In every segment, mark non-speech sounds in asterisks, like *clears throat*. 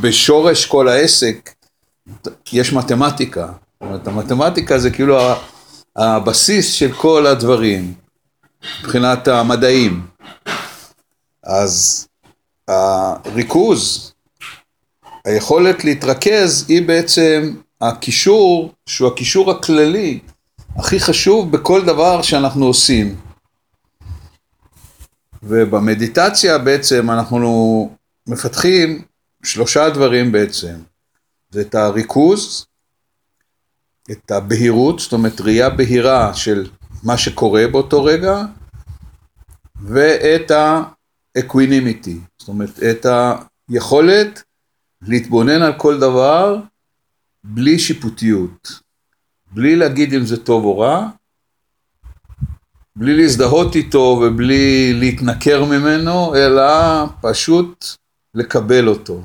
בשורש כל העסק יש מתמטיקה. זאת אומרת, המתמטיקה זה כאילו הבסיס של כל הדברים, מבחינת המדעים. אז הריכוז, היכולת להתרכז היא בעצם הקישור, שהוא הקישור הכללי הכי חשוב בכל דבר שאנחנו עושים. ובמדיטציה בעצם אנחנו מפתחים שלושה דברים בעצם. זה את הריכוז, את הבהירות, זאת אומרת ראייה בהירה של מה שקורה באותו רגע, ואת ה equanimity, זאת אומרת את היכולת להתבונן על כל דבר בלי שיפוטיות, בלי להגיד אם זה טוב או רע, בלי להזדהות איתו ובלי להתנכר ממנו, אלא פשוט לקבל אותו.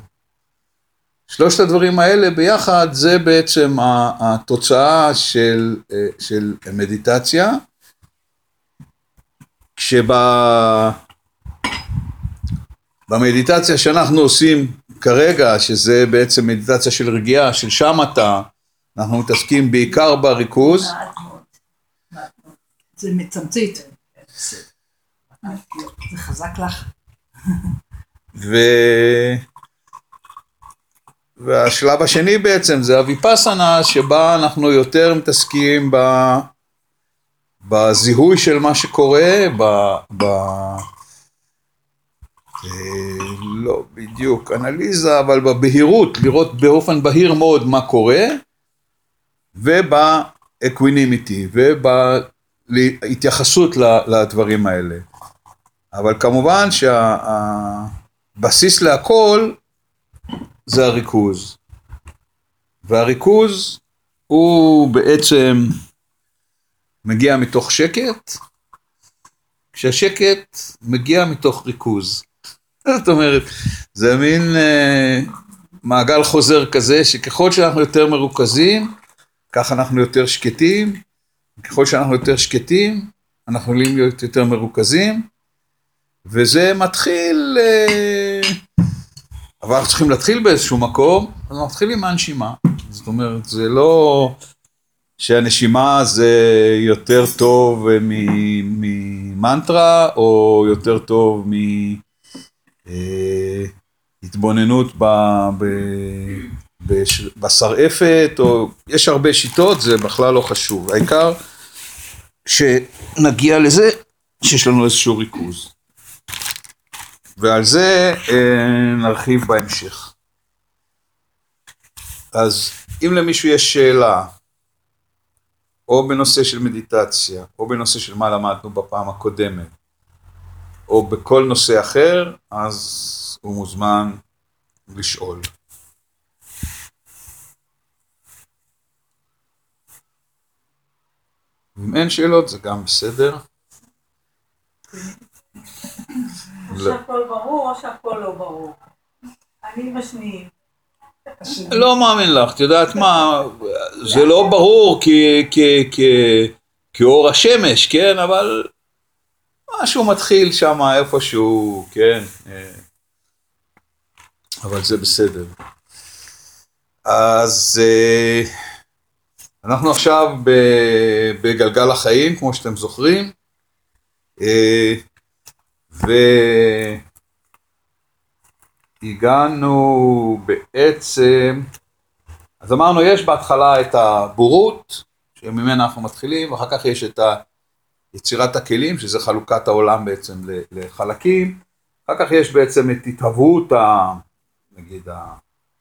שלושת הדברים האלה ביחד זה בעצם התוצאה של, של מדיטציה, כשבמדיטציה שאנחנו עושים כרגע, שזה בעצם מדיטציה של רגיעה, של שמטה, אנחנו מתעסקים בעיקר בריכוז. זה מצמצית. זה חזק לך. ו... והשלב השני בעצם זה הוויפסנה שבה אנחנו יותר מתעסקים ב... בזיהוי של מה שקורה, ב... ב... אה, לא בדיוק אנליזה, אבל בבהירות, לראות באופן בהיר מאוד מה קורה, וב equanimity, ובהתייחסות לדברים האלה. אבל כמובן שהבסיס להכל זה הריכוז. והריכוז הוא בעצם מגיע מתוך שקט, כשהשקט מגיע מתוך ריכוז. *laughs* זאת אומרת, זה מין אה, מעגל חוזר כזה, שככל שאנחנו יותר מרוכזים, ככה אנחנו יותר שקטים, ככל שאנחנו יותר שקטים, אנחנו יכולים להיות יותר מרוכזים, וזה מתחיל, אה, אבל אנחנו צריכים להתחיל באיזשהו מקום, אז אנחנו מתחילים מהנשימה. זאת אומרת, זה לא שהנשימה זה יותר טוב ממנטרה, או יותר טוב מהתבוננות אה, בשרעפת, או יש הרבה שיטות, זה בכלל לא חשוב. העיקר שנגיע לזה שיש לנו איזשהו ריכוז. ועל זה אה, נרחיב בהמשך. אז אם למישהו יש שאלה, או בנושא של מדיטציה, או בנושא של מה למדנו בפעם הקודמת, או בכל נושא אחר, אז הוא מוזמן לשאול. אם אין שאלות זה גם בסדר. או שהכל ברור או שהכל לא ברור. אני משניים. לא מאמין לך, את יודעת מה, זה לא ברור כאור השמש, כן, אבל משהו מתחיל שם איפשהו, כן, אבל זה בסדר. אז אה, אנחנו עכשיו בגלגל החיים, כמו שאתם זוכרים, אה, והגענו בעצם, אז אמרנו יש בהתחלה את הבורות, שממנה אנחנו מתחילים, ואחר כך יש את יצירת הכלים, שזה חלוקת העולם בעצם לחלקים, אחר כך יש בעצם את התהוות, ה, נגיד,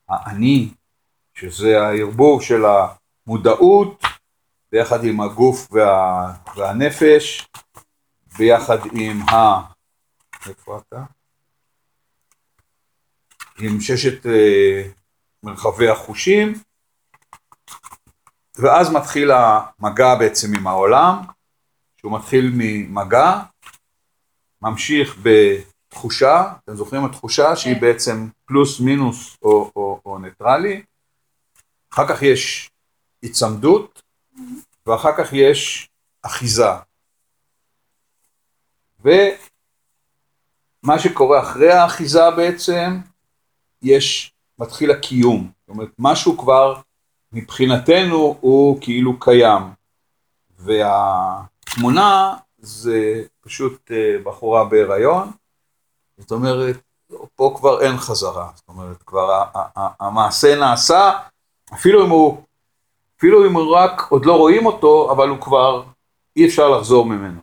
האני, שזה הערבוב של המודעות, ביחד עם הגוף וה, והנפש, ביחד עם ה... איפה אתה? עם ששת אה, מרחבי החושים, ואז מתחיל המגע בעצם עם העולם, שהוא מתחיל ממגע, ממשיך בתחושה, אתם זוכרים את תחושה שהיא כן. בעצם פלוס מינוס או, או, או ניטרלי, אחר כך יש היצמדות, ואחר כך יש אחיזה. ומה שקורה אחרי האחיזה בעצם, יש, מתחיל הקיום. זאת אומרת, משהו כבר מבחינתנו הוא כאילו קיים. והתמונה זה פשוט אה, בחורה בהיריון, זאת אומרת, פה כבר אין חזרה, זאת אומרת, כבר המעשה נעשה, אפילו אם הוא, אפילו אם הוא רק עוד לא רואים אותו, אבל הוא כבר, אי אפשר לחזור ממנו.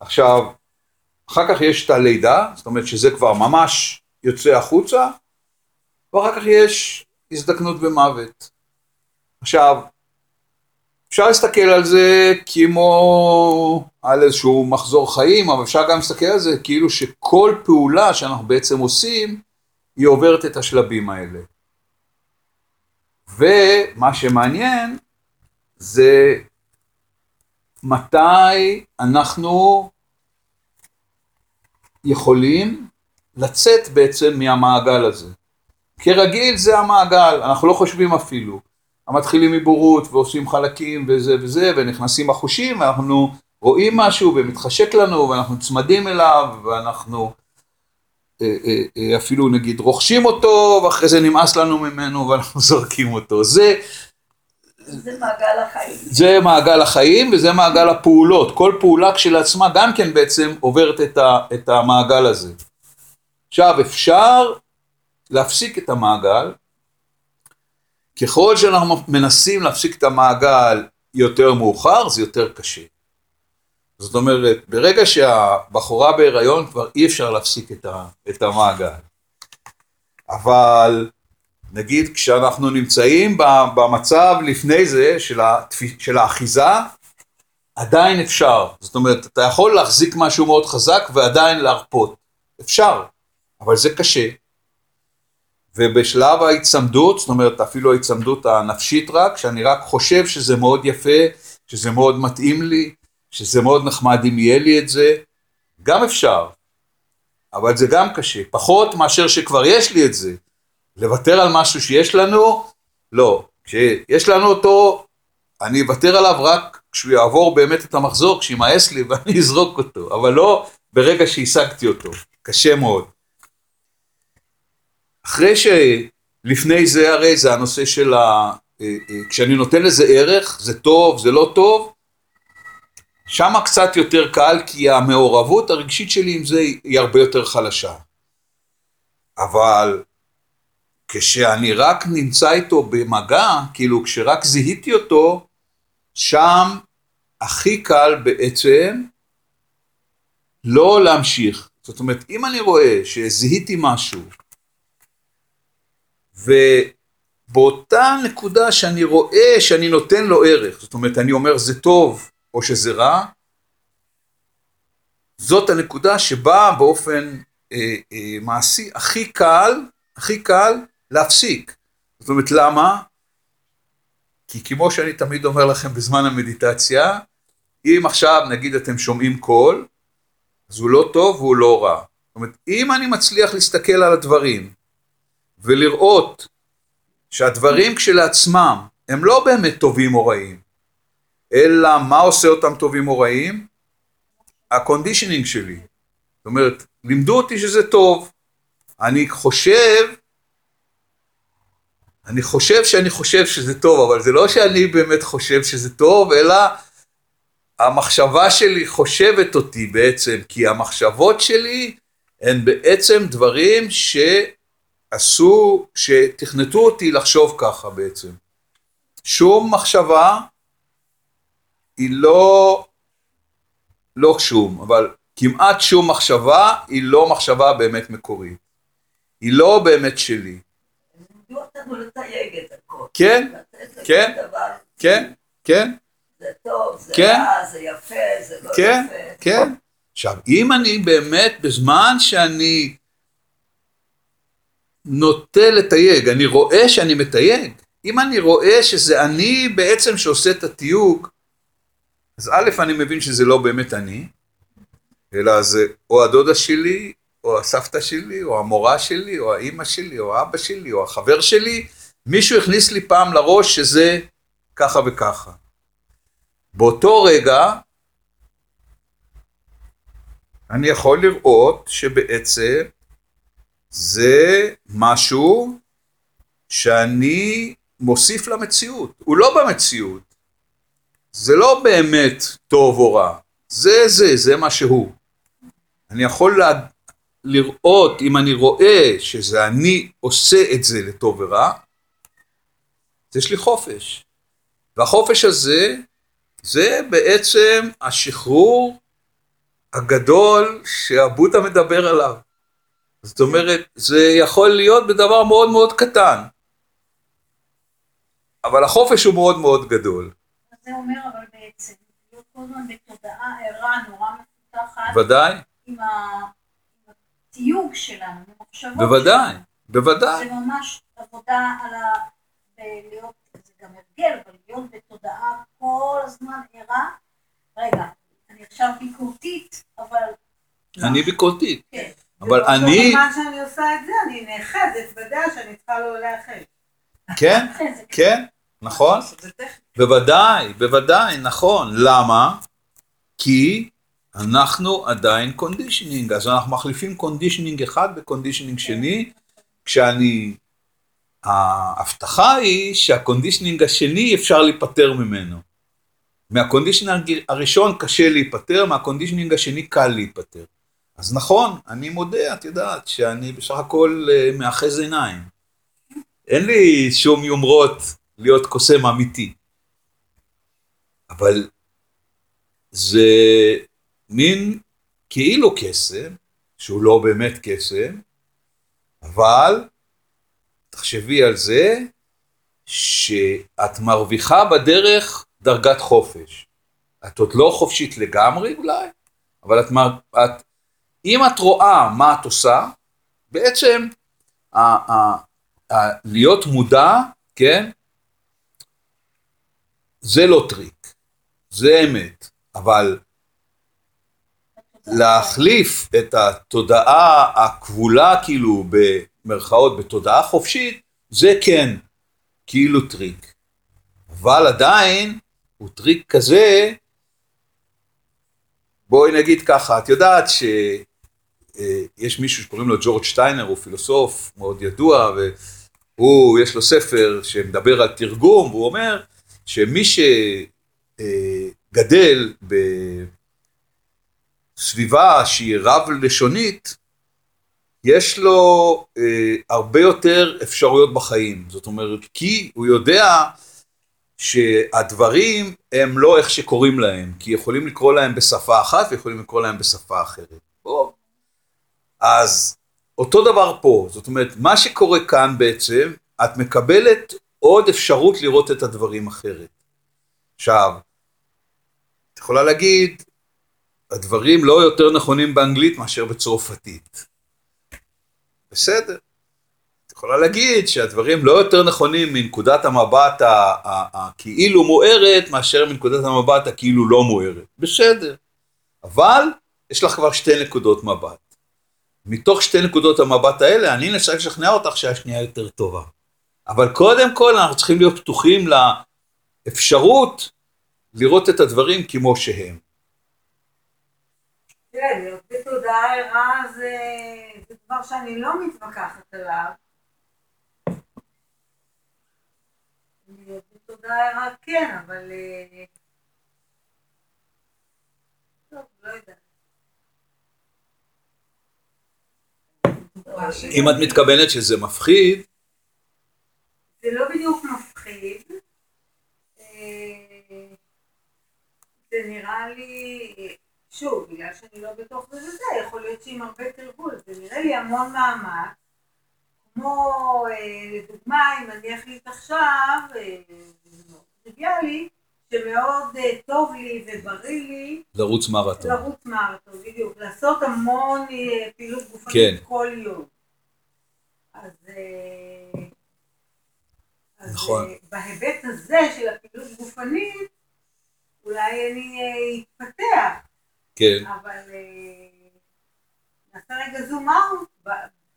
עכשיו, אחר כך יש את הלידה, זאת אומרת שזה כבר ממש יוצא החוצה, ואחר כך יש הזדקנות ומוות. עכשיו, אפשר להסתכל על זה כמו על איזשהו מחזור חיים, אבל אפשר גם להסתכל על זה כאילו שכל פעולה שאנחנו בעצם עושים, היא עוברת את השלבים האלה. ומה שמעניין זה מתי אנחנו יכולים לצאת בעצם מהמעגל הזה. כרגיל זה המעגל, אנחנו לא חושבים אפילו. המתחילים מבורות ועושים חלקים וזה וזה ונכנסים החושים ואנחנו רואים משהו ומתחשק לנו ואנחנו צמדים אליו ואנחנו אה, אה, אה, אפילו נגיד רוכשים אותו ואחרי זה נמאס לנו ממנו ואנחנו *laughs* זורקים אותו. זה זה מעגל החיים. זה מעגל החיים וזה מעגל הפעולות. כל פעולה כשלעצמה גם כן בעצם עוברת את, ה, את המעגל הזה. עכשיו אפשר להפסיק את המעגל ככל שאנחנו מנסים להפסיק את המעגל יותר מאוחר, זה יותר קשה. זאת אומרת, ברגע שהבחורה בהיריון כבר אי אפשר להפסיק את, ה, את המעגל. אבל נגיד כשאנחנו נמצאים במצב לפני זה של, התפ... של האחיזה, עדיין אפשר. זאת אומרת, אתה יכול להחזיק משהו מאוד חזק ועדיין להרפות. אפשר, אבל זה קשה. ובשלב ההיצמדות, זאת אומרת אפילו ההיצמדות הנפשית רק, שאני רק חושב שזה מאוד יפה, שזה מאוד מתאים לי, שזה מאוד נחמד אם יהיה לי את זה, גם אפשר, אבל זה גם קשה, פחות מאשר שכבר יש לי את זה. לוותר על משהו שיש לנו, לא. כשיש לנו אותו, אני אוותר עליו רק כשהוא יעבור באמת את המחזור, כשימאס לי *laughs* ואני אזרוק אותו, אבל לא ברגע שהשגתי אותו, קשה מאוד. אחרי שלפני זה הרי זה הנושא של ה... אה, אה, כשאני נותן לזה ערך, זה טוב, זה לא טוב, שם קצת יותר קל כי המעורבות הרגשית שלי עם זה היא הרבה יותר חלשה. אבל כשאני רק נמצא איתו במגע, כאילו כשרק זיהיתי אותו, שם הכי קל בעצם לא להמשיך. זאת אומרת, אם אני רואה שזיהיתי משהו ובאותה נקודה שאני רואה שאני נותן לו ערך, זאת אומרת אני אומר זה טוב או שזה רע, זאת הנקודה שבה באופן אה, אה, מעשי הכי קל, הכי קל להפסיק. זאת אומרת למה? כי כמו שאני תמיד אומר לכם בזמן המדיטציה, אם עכשיו נגיד אתם שומעים קול, אז הוא לא טוב והוא לא רע. זאת אומרת, אם אני מצליח להסתכל על הדברים ולראות שהדברים כשלעצמם הם לא באמת טובים או רעים, אלא מה עושה אותם טובים או רעים? ה conditioning שלי. זאת אומרת, לימדו אותי שזה טוב. אני חושב, אני חושב שאני חושב שזה טוב, אבל זה לא שאני באמת חושב שזה טוב, אלא המחשבה שלי חושבת אותי בעצם, כי המחשבות שלי הן בעצם דברים ש... עשו, שתכנתו אותי לחשוב ככה בעצם. שום מחשבה היא לא, לא שום, אבל כמעט שום מחשבה היא לא מחשבה באמת מקורית. היא לא באמת שלי. כן, כן, כן, כן. זה טוב, זה כן, רע, זה יפה, זה לא כן, יפה. כן. עכשיו, אם אני באמת, בזמן שאני נוטה לתייג, אני רואה שאני מתייג. אם אני רואה שזה אני בעצם שעושה את התיוג, אז א', אני מבין שזה לא באמת אני, אלא זה או הדודה שלי, או הסבתא שלי, או המורה שלי, או האימא שלי, או האבא שלי, או החבר שלי, מישהו הכניס לי פעם לראש שזה ככה וככה. באותו רגע, אני יכול לראות שבעצם זה משהו שאני מוסיף למציאות, הוא לא במציאות, זה לא באמת טוב או רע, זה זה, זה מה שהוא. אני יכול. לראות, אם אני רואה שזה אני עושה את זה לטוב ורע, אז יש לי חופש. והחופש הזה, זה בעצם השחרור הגדול שהבודה מדבר עליו. זאת אומרת, זה יכול להיות בדבר מאוד מאוד קטן, אבל החופש הוא מאוד מאוד גדול. זה אומר אבל בעצם, להיות כל הזמן בתודעה ערה נורא מפותחת. ודאי. עם התיוג שלנו, המחשבות בוודאי, שלנו. בוודאי. זה ממש עבודה על ה... להיות, זה גם הרגל, אבל להיות בתודעה כל הזמן ערה. רגע, אני עכשיו ביקורתית, אבל... אני ביקורתית. כן. אבל אני- זמן שאני עושה את זה, אני נאחזת בדעה שאני צריכה לא לאחז. *laughs* כן, כן, נכון. זה טכני. בוודאי, בוודאי, נכון. למה? כי אנחנו עדיין conditioning, אז אנחנו מחליפים conditioning אחד ב conditioning שני, כשאני... ההבטחה היא שה conditioning השני אפשר להיפטר ממנו. מה conditioning הראשון קשה להיפטר, מה conditioning השני קל להיפטר. אז נכון, אני מודה, את יודעת, שאני בסך הכל אה, מאחז עיניים. אין לי שום יומרות להיות קוסם אמיתי. אבל זה מין כאילו קסם, שהוא לא באמת קסם, אבל תחשבי על זה שאת מרוויחה בדרך דרגת חופש. את עוד לא חופשית לגמרי אולי, אבל את. את... אם את רואה מה את עושה, בעצם ה... ה... ה... להיות מודע, כן? זה לא טריק, זה אמת, אבל להחליף את התודעה הכבולה כאילו במרכאות בתודעה חופשית, זה כן כאילו טריק. אבל עדיין הוא טריק כזה, בואי נגיד ככה, את יודעת שיש מישהו שקוראים לו ג'ורג' שטיינר, הוא פילוסוף מאוד ידוע, והוא, יש לו ספר שמדבר על תרגום, והוא אומר שמי שגדל בסביבה שהיא רב-לשונית, יש לו אה, הרבה יותר אפשרויות בחיים. זאת אומרת, כי הוא יודע שהדברים הם לא איך שקוראים להם, כי יכולים לקרוא להם בשפה אחת ויכולים לקרוא להם בשפה אחרת. בוא. אז אותו דבר פה, זאת אומרת, מה שקורה כאן בעצם, את מקבלת עוד אפשרות לראות את הדברים אחרת. עכשיו, את יכולה להגיד, הדברים לא יותר נכונים באנגלית מאשר בצרפתית. בסדר. את יכולה להגיד שהדברים לא יותר נכונים מנקודת המבט הכאילו מוארת מאשר מנקודת המבט הכאילו לא מוארת. בסדר. אבל יש לך כבר שתי נקודות מבט. מתוך שתי נקודות המבט האלה, אני אנסה לשכנע אותך שהשנייה יותר טובה. אבל קודם כל אנחנו צריכים להיות פתוחים לאפשרות לראות את הדברים כמו שהם. תראה, להיות בתודעה ערה זה זה דבר שאני לא מתווכחת עליו. להיות בתודעה ערה כן, אבל... אה, טוב, לא יודעת. אם את מתכוונת שזה מפחיד, זה לא בדיוק מפחיד. אה, זה נראה לי, שוב, בגלל שאני לא בתוך זה וזה, יכול להיות שעם הרבה תרגול, זה נראה לי המון מאמץ. כמו, אה, לדוגמה, אם אני אחליט עכשיו, אה, טריוויאלי, שמאוד אה, טוב לי ובריא לי לרוץ מרתון. לרוץ מרתון, בדיוק, לעשות המון אה, פעילות גופנית כן. כל יום. אז, אה, אז נכון. אה, בהיבט הזה של הפעילות גופנית, אולי אני אתפתח, כן, אבל אה, נעשה רגע זום אאוט,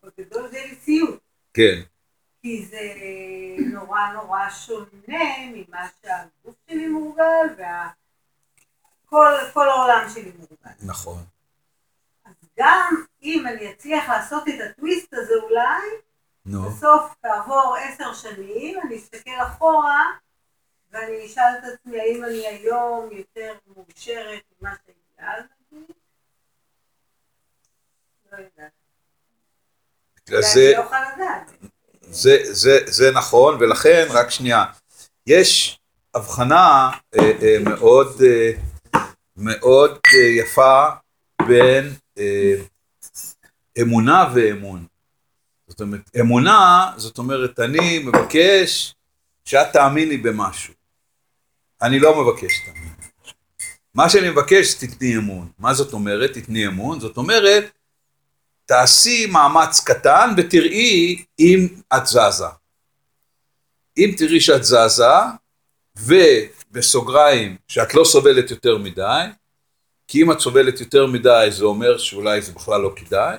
בגדול זה לסיוט, כן, כי זה נורא נורא שונה ממה שהגוף שלי מורגל, וכל כל העולם שלי מורגל. נכון. אז גם אם אני אצליח לעשות את הטוויסט הזה אולי, נו. בסוף כעבור עשר שנים, אני אסתכל אחורה, ואני אשאל את עצמי האם אני היום יותר מאושרת ממה שהייתי לא זה, לא. זה, זה, זה נכון, ולכן, רק שנייה, יש הבחנה אה, אה, מאוד, אה, מאוד אה, יפה בין אה, אמונה ואמון. זאת אומרת, אמונה, זאת אומרת, אני מבקש שאת תאמיני במשהו. אני לא מבקש שתאמיני במשהו. מה שאני מבקש, תתני אמון. מה זאת אומרת, תתני אמון? זאת אומרת, תעשי מאמץ קטן ותראי אם את זזה. אם תראי שאת זזה, ובסוגריים שאת לא סובלת יותר מדי, כי אם את סובלת יותר מדי זה אומר שאולי זה בכלל לא כדאי,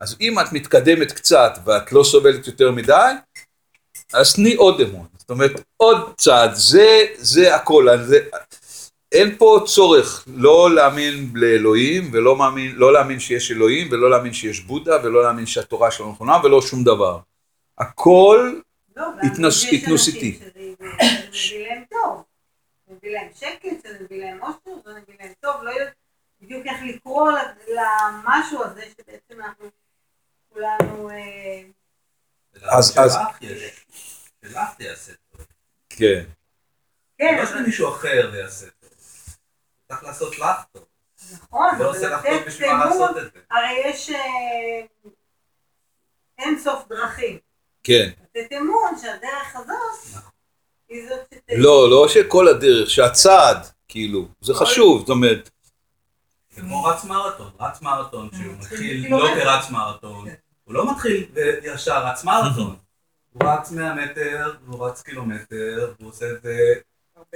אז אם את מתקדמת קצת ואת לא סובלת יותר מדי, אז תני עוד אמון. זאת אומרת, עוד צעד, זה, זה הכל. זה, אין פה צורך לא להאמין לאלוהים, ולא מאמין, לא להאמין שיש אלוהים, ולא להאמין שיש בודה, ולא להאמין שהתורה שלו נכונה, ולא שום דבר. הכל, לא, גם התנס- יש התנוס אנשים איתי. שזה שזה מביא להם שקט, זה מביא להם אושר, זה מביא להם טוב, לא יודעת בדיוק איך לקרוא ל- למשהו הזה שבעצם אנחנו כולנו... אה, אז- אז- שלך תעשה טוב. כן, כן, לא שמישהו אחר יעשה טוב. צריך לעשות לך טוב. נכון, לא אבל עושה לך טוב לתת בשביל מה אמון, לעשות את זה. הרי יש אה, אין סוף דרכים. כן. לתת אמון שהדרך הזאת נכון. היא זאת. לא, לא שכל הדרך, שהצעד, כאילו, זה חשוב, זאת אומרת, זה כמו רץ מרתון, רץ מרתון שהוא מתחיל כאילו, לא מה- כרץ מרתון, הוא לא מתחיל וישר רץ מרתון, *laughs* הוא רץ 100 מטר, והוא רץ קילומטר, והוא עושה את זה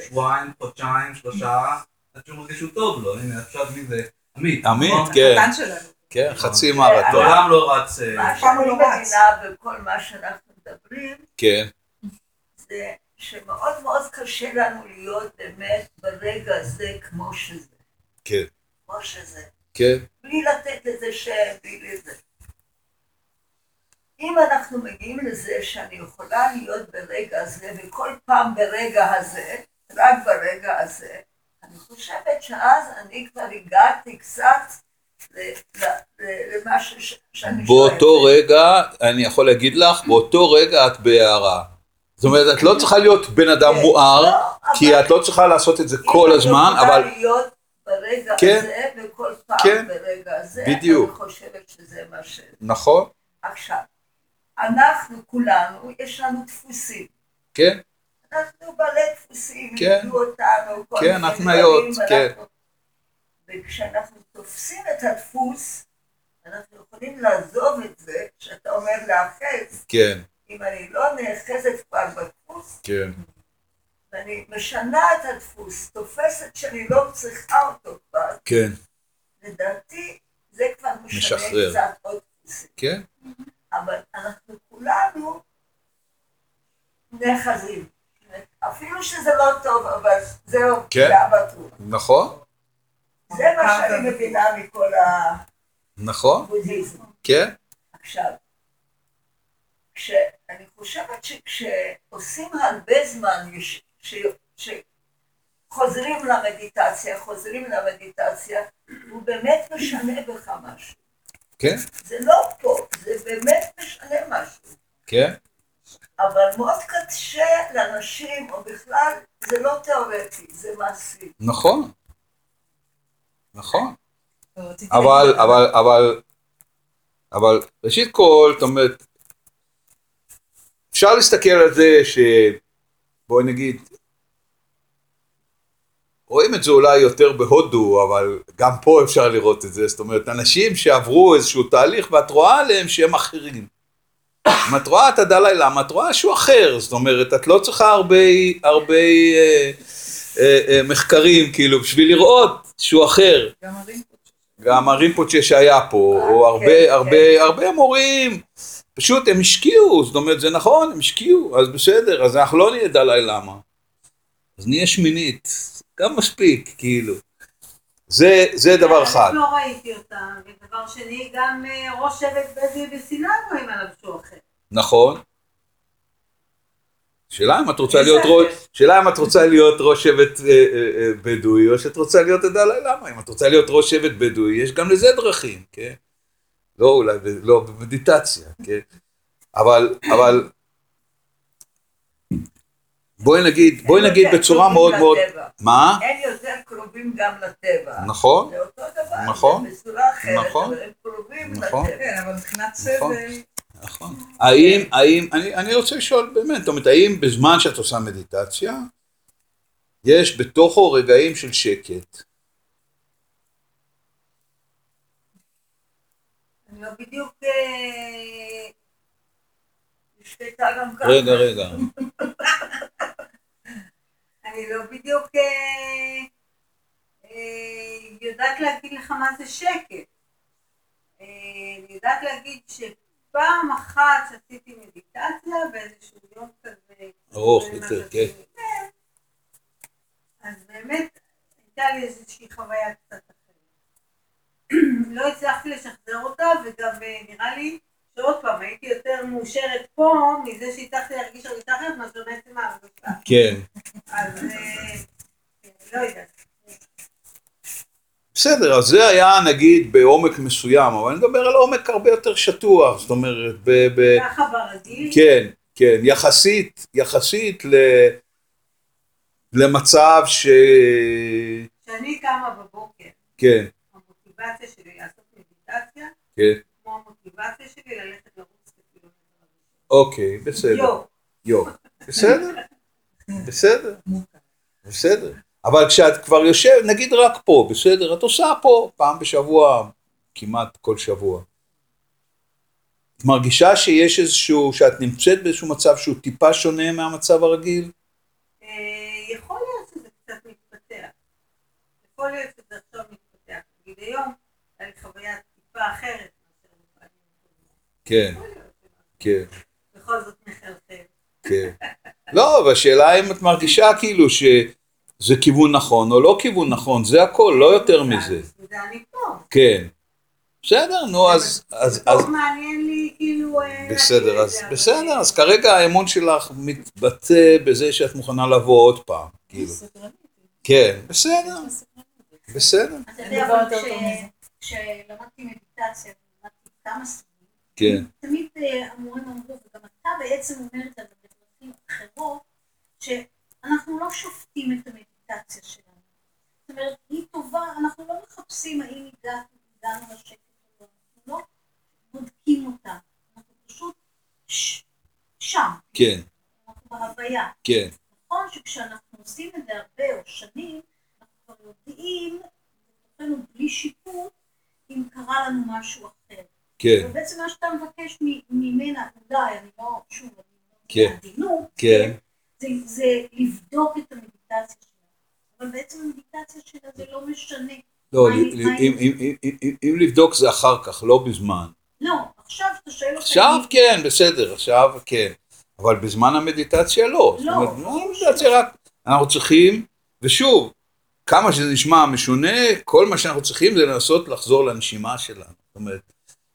שבועיים, חודשיים, שלושה, עד שהוא מרגיש שהוא טוב לו, הנה עכשיו מי זה? עמית, עמית, נכון? כן, הקטן שלנו. כן, חצי מרתון, העולם לא רץ, אה, מה שאני לא. מבינה בכל מה שאנחנו מדברים, כן, זה שמאוד מאוד קשה לנו להיות באמת ברגע הזה כמו שזה. כן, כמו שזה. כן, בלי לתת לזה שם, בלי לזה. אם אנחנו מגיעים לזה שאני יכולה להיות ברגע הזה, וכל פעם ברגע הזה, רק ברגע הזה, אני חושבת שאז אני כבר הגעתי קצת למה שאני באותו רגע, אני יכול להגיד לך, באותו רגע את בהערה. זאת אומרת, את לא צריכה להיות בן אדם כן. מואר, לא, כי את לא צריכה לעשות את זה אם כל הזמן, יכולה אבל להיות ברגע כן. הזה, וכל פעם כן. ברגע הזה. אני חושבת שזה מה ש... נכון, עכשיו, אנחנו כולנו, יש לנו דפוסים. כן, אנחנו בעלי דפוסים, כן. לימדו אותנו, כל כן, מיני דברים, כן. וכשאנחנו תופסים את הדפוס, אנחנו יכולים לעזוב את זה, כשאתה אומר להאחז, כן, אם אני לא נאחזת כבר בדפוס, כן, ואני משנה את הדפוס, תופסת שאני לא צריכה אותו כבר, כן, לדעתי זה כבר משנה משחרר. קצת עוד דפוסים. כן, אבל אנחנו כולנו נאחזים. אפילו שזה לא טוב, אבל זהו, כן. זה הבטוח. נכון, זה מה שאני מבינה מכל נכון, הבודהיזם. כן, עכשיו, כש, אני חושבת שכשעושים הרבה זמן, שחוזרים למדיטציה, חוזרים למדיטציה, הוא באמת משנה בך משהו. כן, זה לא פה, זה באמת משנה משהו. כן, אבל מאוד קשה לאנשים, או בכלל, זה לא תיאורטי, זה מעשי. נכון, נכון. אבל, אבל, אבל, אבל, ראשית כל, זאת אומרת, אפשר להסתכל על זה ש... בואי נגיד, רואים את זה אולי יותר בהודו, אבל גם פה אפשר לראות את זה, זאת אומרת, אנשים שעברו איזשהו תהליך ואת רואה עליהם שהם אחרים. אם את רואה את הדלאי למה, את רואה שהוא אחר, זאת אומרת, את לא צריכה הרבה, הרבה אה, אה, אה, מחקרים, כאילו, בשביל לראות שהוא אחר. גם הרינפוצ'ה. גם הרינפוצ'ה שהיה פה, אה, או כן, הרבה, כן. הרבה, הרבה מורים, פשוט הם השקיעו, זאת אומרת, זה נכון, הם השקיעו, אז בסדר, אז אנחנו לא נהיה דלאי למה. אז נהיה שמינית, גם מספיק, כאילו. זה, זה דבר אחד. לא ראיתי אותם, ודבר שני, גם אה, ראש שבט בדואי בסיני רואים עליו שהוא אחר. נכון. שאלה אם את רוצה להיות. ראש, שאלה אם את רוצה להיות ראש שבט אה, אה, בדואי, או שאת רוצה להיות הדלאי למה. אם את רוצה להיות ראש שבט בדואי, יש גם לזה דרכים, כן? לא אולי, לא במדיטציה, כן? אבל, אבל, בואי נגיד, בואי נגיד בצורה מאוד מאוד, לטבע. מה? הם יותר קרובים גם לטבע. נכון, זה אותו דבר, נכון. זה בצורה אחרת, נכון. אבל הם קרובים נכון. לטבע. כן, אבל מבחינת נכון. סבל, נכון. האם, האם, אני, אני רוצה לשאול באמת, זאת אומרת, האם בזמן שאת עושה מדיטציה, יש בתוכו רגעים של שקט? אני לא בדיוק... שקטה גם ככה. רגע, רגע. *laughs* אני לא בדיוק אה, אה, יודעת להגיד לך מה זה שקט. אה, אני יודעת להגיד שפעם אחת שעשיתי מדיטציה באיזשהו יום כזה, ארוך יותר, כן. אז באמת הייתה לי איזושהי חוויה קצת אחרת. *clears throat* לא הצלחתי לשחזר אותה, וגם אה, נראה לי שעוד פעם הייתי יותר מאושרת פה מזה שהצלחתי להרגיש הרגשה אחרת מאשר בעצם ההרגשה. כן. אז אה, לא יודעת. בסדר, אז זה היה נגיד בעומק מסוים, אבל אני מדבר על עומק הרבה יותר שטוח, זאת אומרת, ב... ב ככה ברגיל, כן, כן, יחסית, יחסית ל... למצב ש... כשאני קמה בבוקר, כן, המוטיבציה שלי לעשות מדיטציה, כן, המוטיבציה שלי ללכת לרוץ הראשון. אוקיי, בסדר. יו. בסדר, בסדר, בסדר. אבל כשאת כבר יושבת, נגיד רק פה, בסדר, את עושה פה פעם בשבוע, כמעט כל שבוע. את מרגישה שיש איזשהו, שאת נמצאת באיזשהו מצב שהוא טיפה שונה מהמצב הרגיל? אה, יכול להיות שזה קצת מתפתח. יכול להיות שזה עכשיו מתפתח. נגיד היום, היה לי חוויה טיפה אחרת. כן, כן, בכל זאת מחלחל. כן. לא, אבל השאלה אם את מרגישה כאילו שזה כיוון נכון או לא כיוון נכון, זה הכל, לא יותר מזה. וזה אני פה. כן. בסדר, נו, אז... אז, אז טוב מעניין לי כאילו... אה, בסדר, אז זה, בסדר, אז כרגע האמון שלך מתבטא בזה שאת מוכנה לבוא עוד פעם, כאילו. כן, בסדר, בסדר, אתה יודע, אבל. כשלמדתי מדיטציה, למדתי כמה סוגים, כן, תמיד אה, המורים אמרו, וגם אתה בעצם אומר את זה בדרכים אחרות, שאנחנו לא שופטים את המדיטציה שלנו. זאת אומרת, היא טובה, אנחנו לא מחפשים האם הגענו לשקט או לא, אנחנו לא בודקים אותה, אנחנו פשוט ש- שם, כן, אנחנו בהוויה. כן, נכון שכשאנחנו עושים את זה הרבה או שנים, אנחנו כבר יודעים, בתוכנו בלי שיפוט, אם קרה לנו משהו אחר. כן, ובעצם מה שאתה מבקש ממנה, אולי, אני לא, שוב, אני כן. לא בעדינות, כן, זה, זה לבדוק את המדיטציה שלה. אבל בעצם המדיטציה שלה זה לא משנה. לא, היא- אם- אם- אם- אם- אם לבדוק זה אחר כך, לא בזמן. לא, עכשיו אתה שואל אותי... עכשיו כן, בסדר, עכשיו כן, אבל בזמן המדיטציה לא. זאת לא, אומרת, אי המדיטציה רק, אנחנו צריכים, ושוב, כמה שזה נשמע משונה, כל מה שאנחנו צריכים זה לנסות לחזור לנשימה שלנו. זאת אומרת,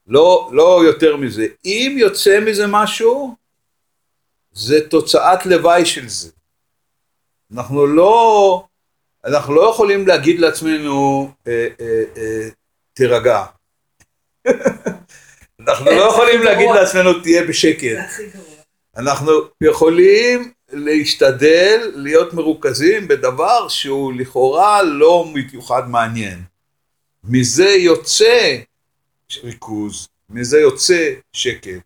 לא, לא יותר מזה. אם יוצא מזה משהו, זה תוצאת לוואי של זה. אנחנו לא, אנחנו לא יכולים להגיד לעצמנו, אה, אה, אה, תירגע. *laughs* אנחנו לא יכולים להגיד לעצמנו, תהיה בשקט. אנחנו יכולים להשתדל להיות מרוכזים בדבר שהוא לכאורה לא במיוחד מעניין. מזה יוצא ריכוז, מזה יוצא שקט.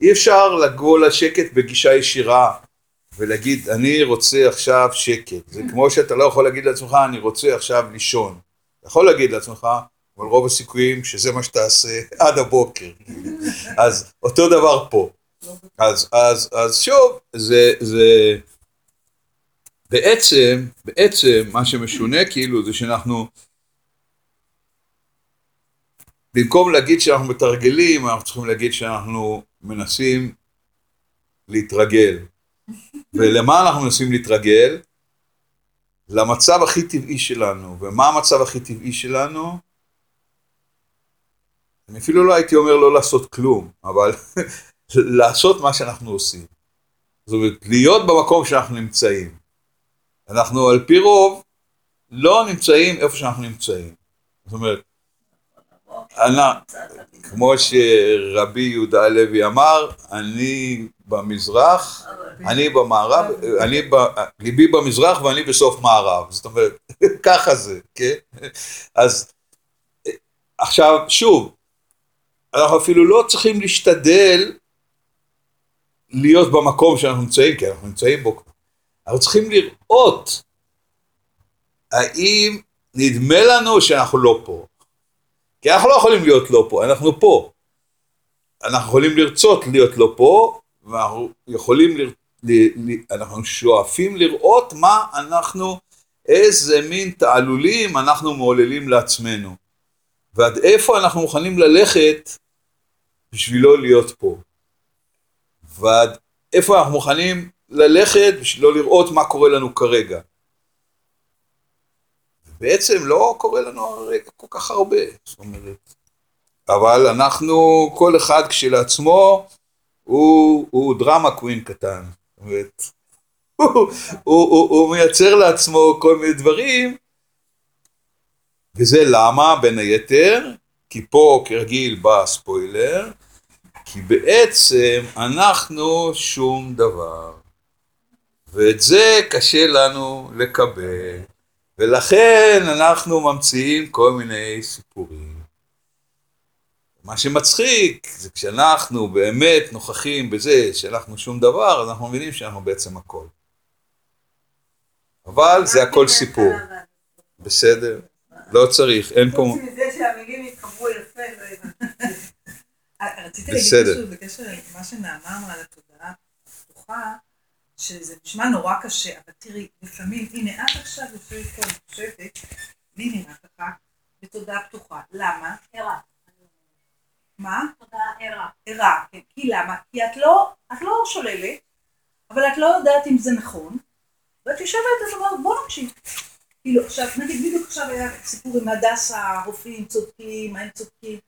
אי אפשר לגור לשקט בגישה ישירה ולהגיד, אני רוצה עכשיו שקט. זה כמו שאתה לא יכול להגיד לעצמך, אני רוצה עכשיו לישון. אתה יכול להגיד לעצמך, אבל רוב הסיכויים שזה מה שתעשה *laughs* עד הבוקר. *laughs* אז אותו דבר פה. אז, אז, אז שוב, זה, זה בעצם, בעצם מה שמשונה כאילו זה שאנחנו, במקום להגיד שאנחנו מתרגלים, אנחנו צריכים להגיד שאנחנו מנסים להתרגל. *laughs* ולמה אנחנו מנסים להתרגל? למצב הכי טבעי שלנו. ומה המצב הכי טבעי שלנו? אני אפילו לא הייתי אומר לא לעשות כלום, אבל *laughs* לעשות מה שאנחנו עושים. זאת אומרת, להיות במקום שאנחנו נמצאים. אנחנו על פי רוב לא נמצאים איפה שאנחנו נמצאים. זאת אומרת, כמו שרבי יהודה הלוי אמר, אני במזרח, אני במערב, אני ב... ליבי במזרח ואני בסוף מערב, זאת אומרת, *laughs* ככה זה, כן? אז עכשיו, שוב, אנחנו אפילו לא צריכים להשתדל להיות במקום שאנחנו נמצאים, כי אנחנו נמצאים בו. אנחנו צריכים לראות האם נדמה לנו שאנחנו לא פה. כי אנחנו לא יכולים להיות לא פה, אנחנו פה. אנחנו יכולים לרצות להיות לא פה, ואנחנו יכולים, ל... ל... ל... אנחנו שואפים לראות מה אנחנו, איזה מין תעלולים אנחנו מעוללים לעצמנו. ועד איפה אנחנו מוכנים ללכת בשבילו להיות פה. ועד איפה אנחנו מוכנים ללכת בשביל לא לראות מה קורה לנו כרגע. בעצם לא קורה לנו הרגע כל כך הרבה, זאת אומרת. אבל אנחנו, כל אחד כשלעצמו, הוא, הוא דרמה קווין קטן. זאת אומרת, הוא, הוא, הוא, הוא מייצר לעצמו כל מיני דברים, וזה למה, בין היתר, כי פה כרגיל בא הספוילר, כי בעצם אנחנו שום דבר. ואת זה קשה לנו לקבל, ולכן אנחנו ממציאים כל מיני סיפורים. מה שמצחיק זה כשאנחנו באמת נוכחים בזה שאנחנו שום דבר, אז אנחנו מבינים שאנחנו בעצם הכל. אבל זה הכל סיפור, בסדר? לא צריך, אין פה... חוץ מזה שהמילים התחברו יפה, לא הבנתי. רציתי להגיד. משהו בקשר למה שנעמה אמרה על התודעה הפתוחה, שזה נשמע נורא קשה, אבל תראי, לפעמים, הנה את עכשיו יושבת פה, את חושבת, לי נראה ככה, בתודעה פתוחה. למה? ערה. מה? תודה ערה. ערה, כן. כי למה? כי את לא, את לא שוללת, אבל את לא יודעת אם זה נכון, ואת יושבת ואת אומרת, בוא נקשיב. כאילו, עכשיו, נגיד, בדיוק עכשיו היה סיפור עם הדסה, הרופאים צודקים, הם צודקים.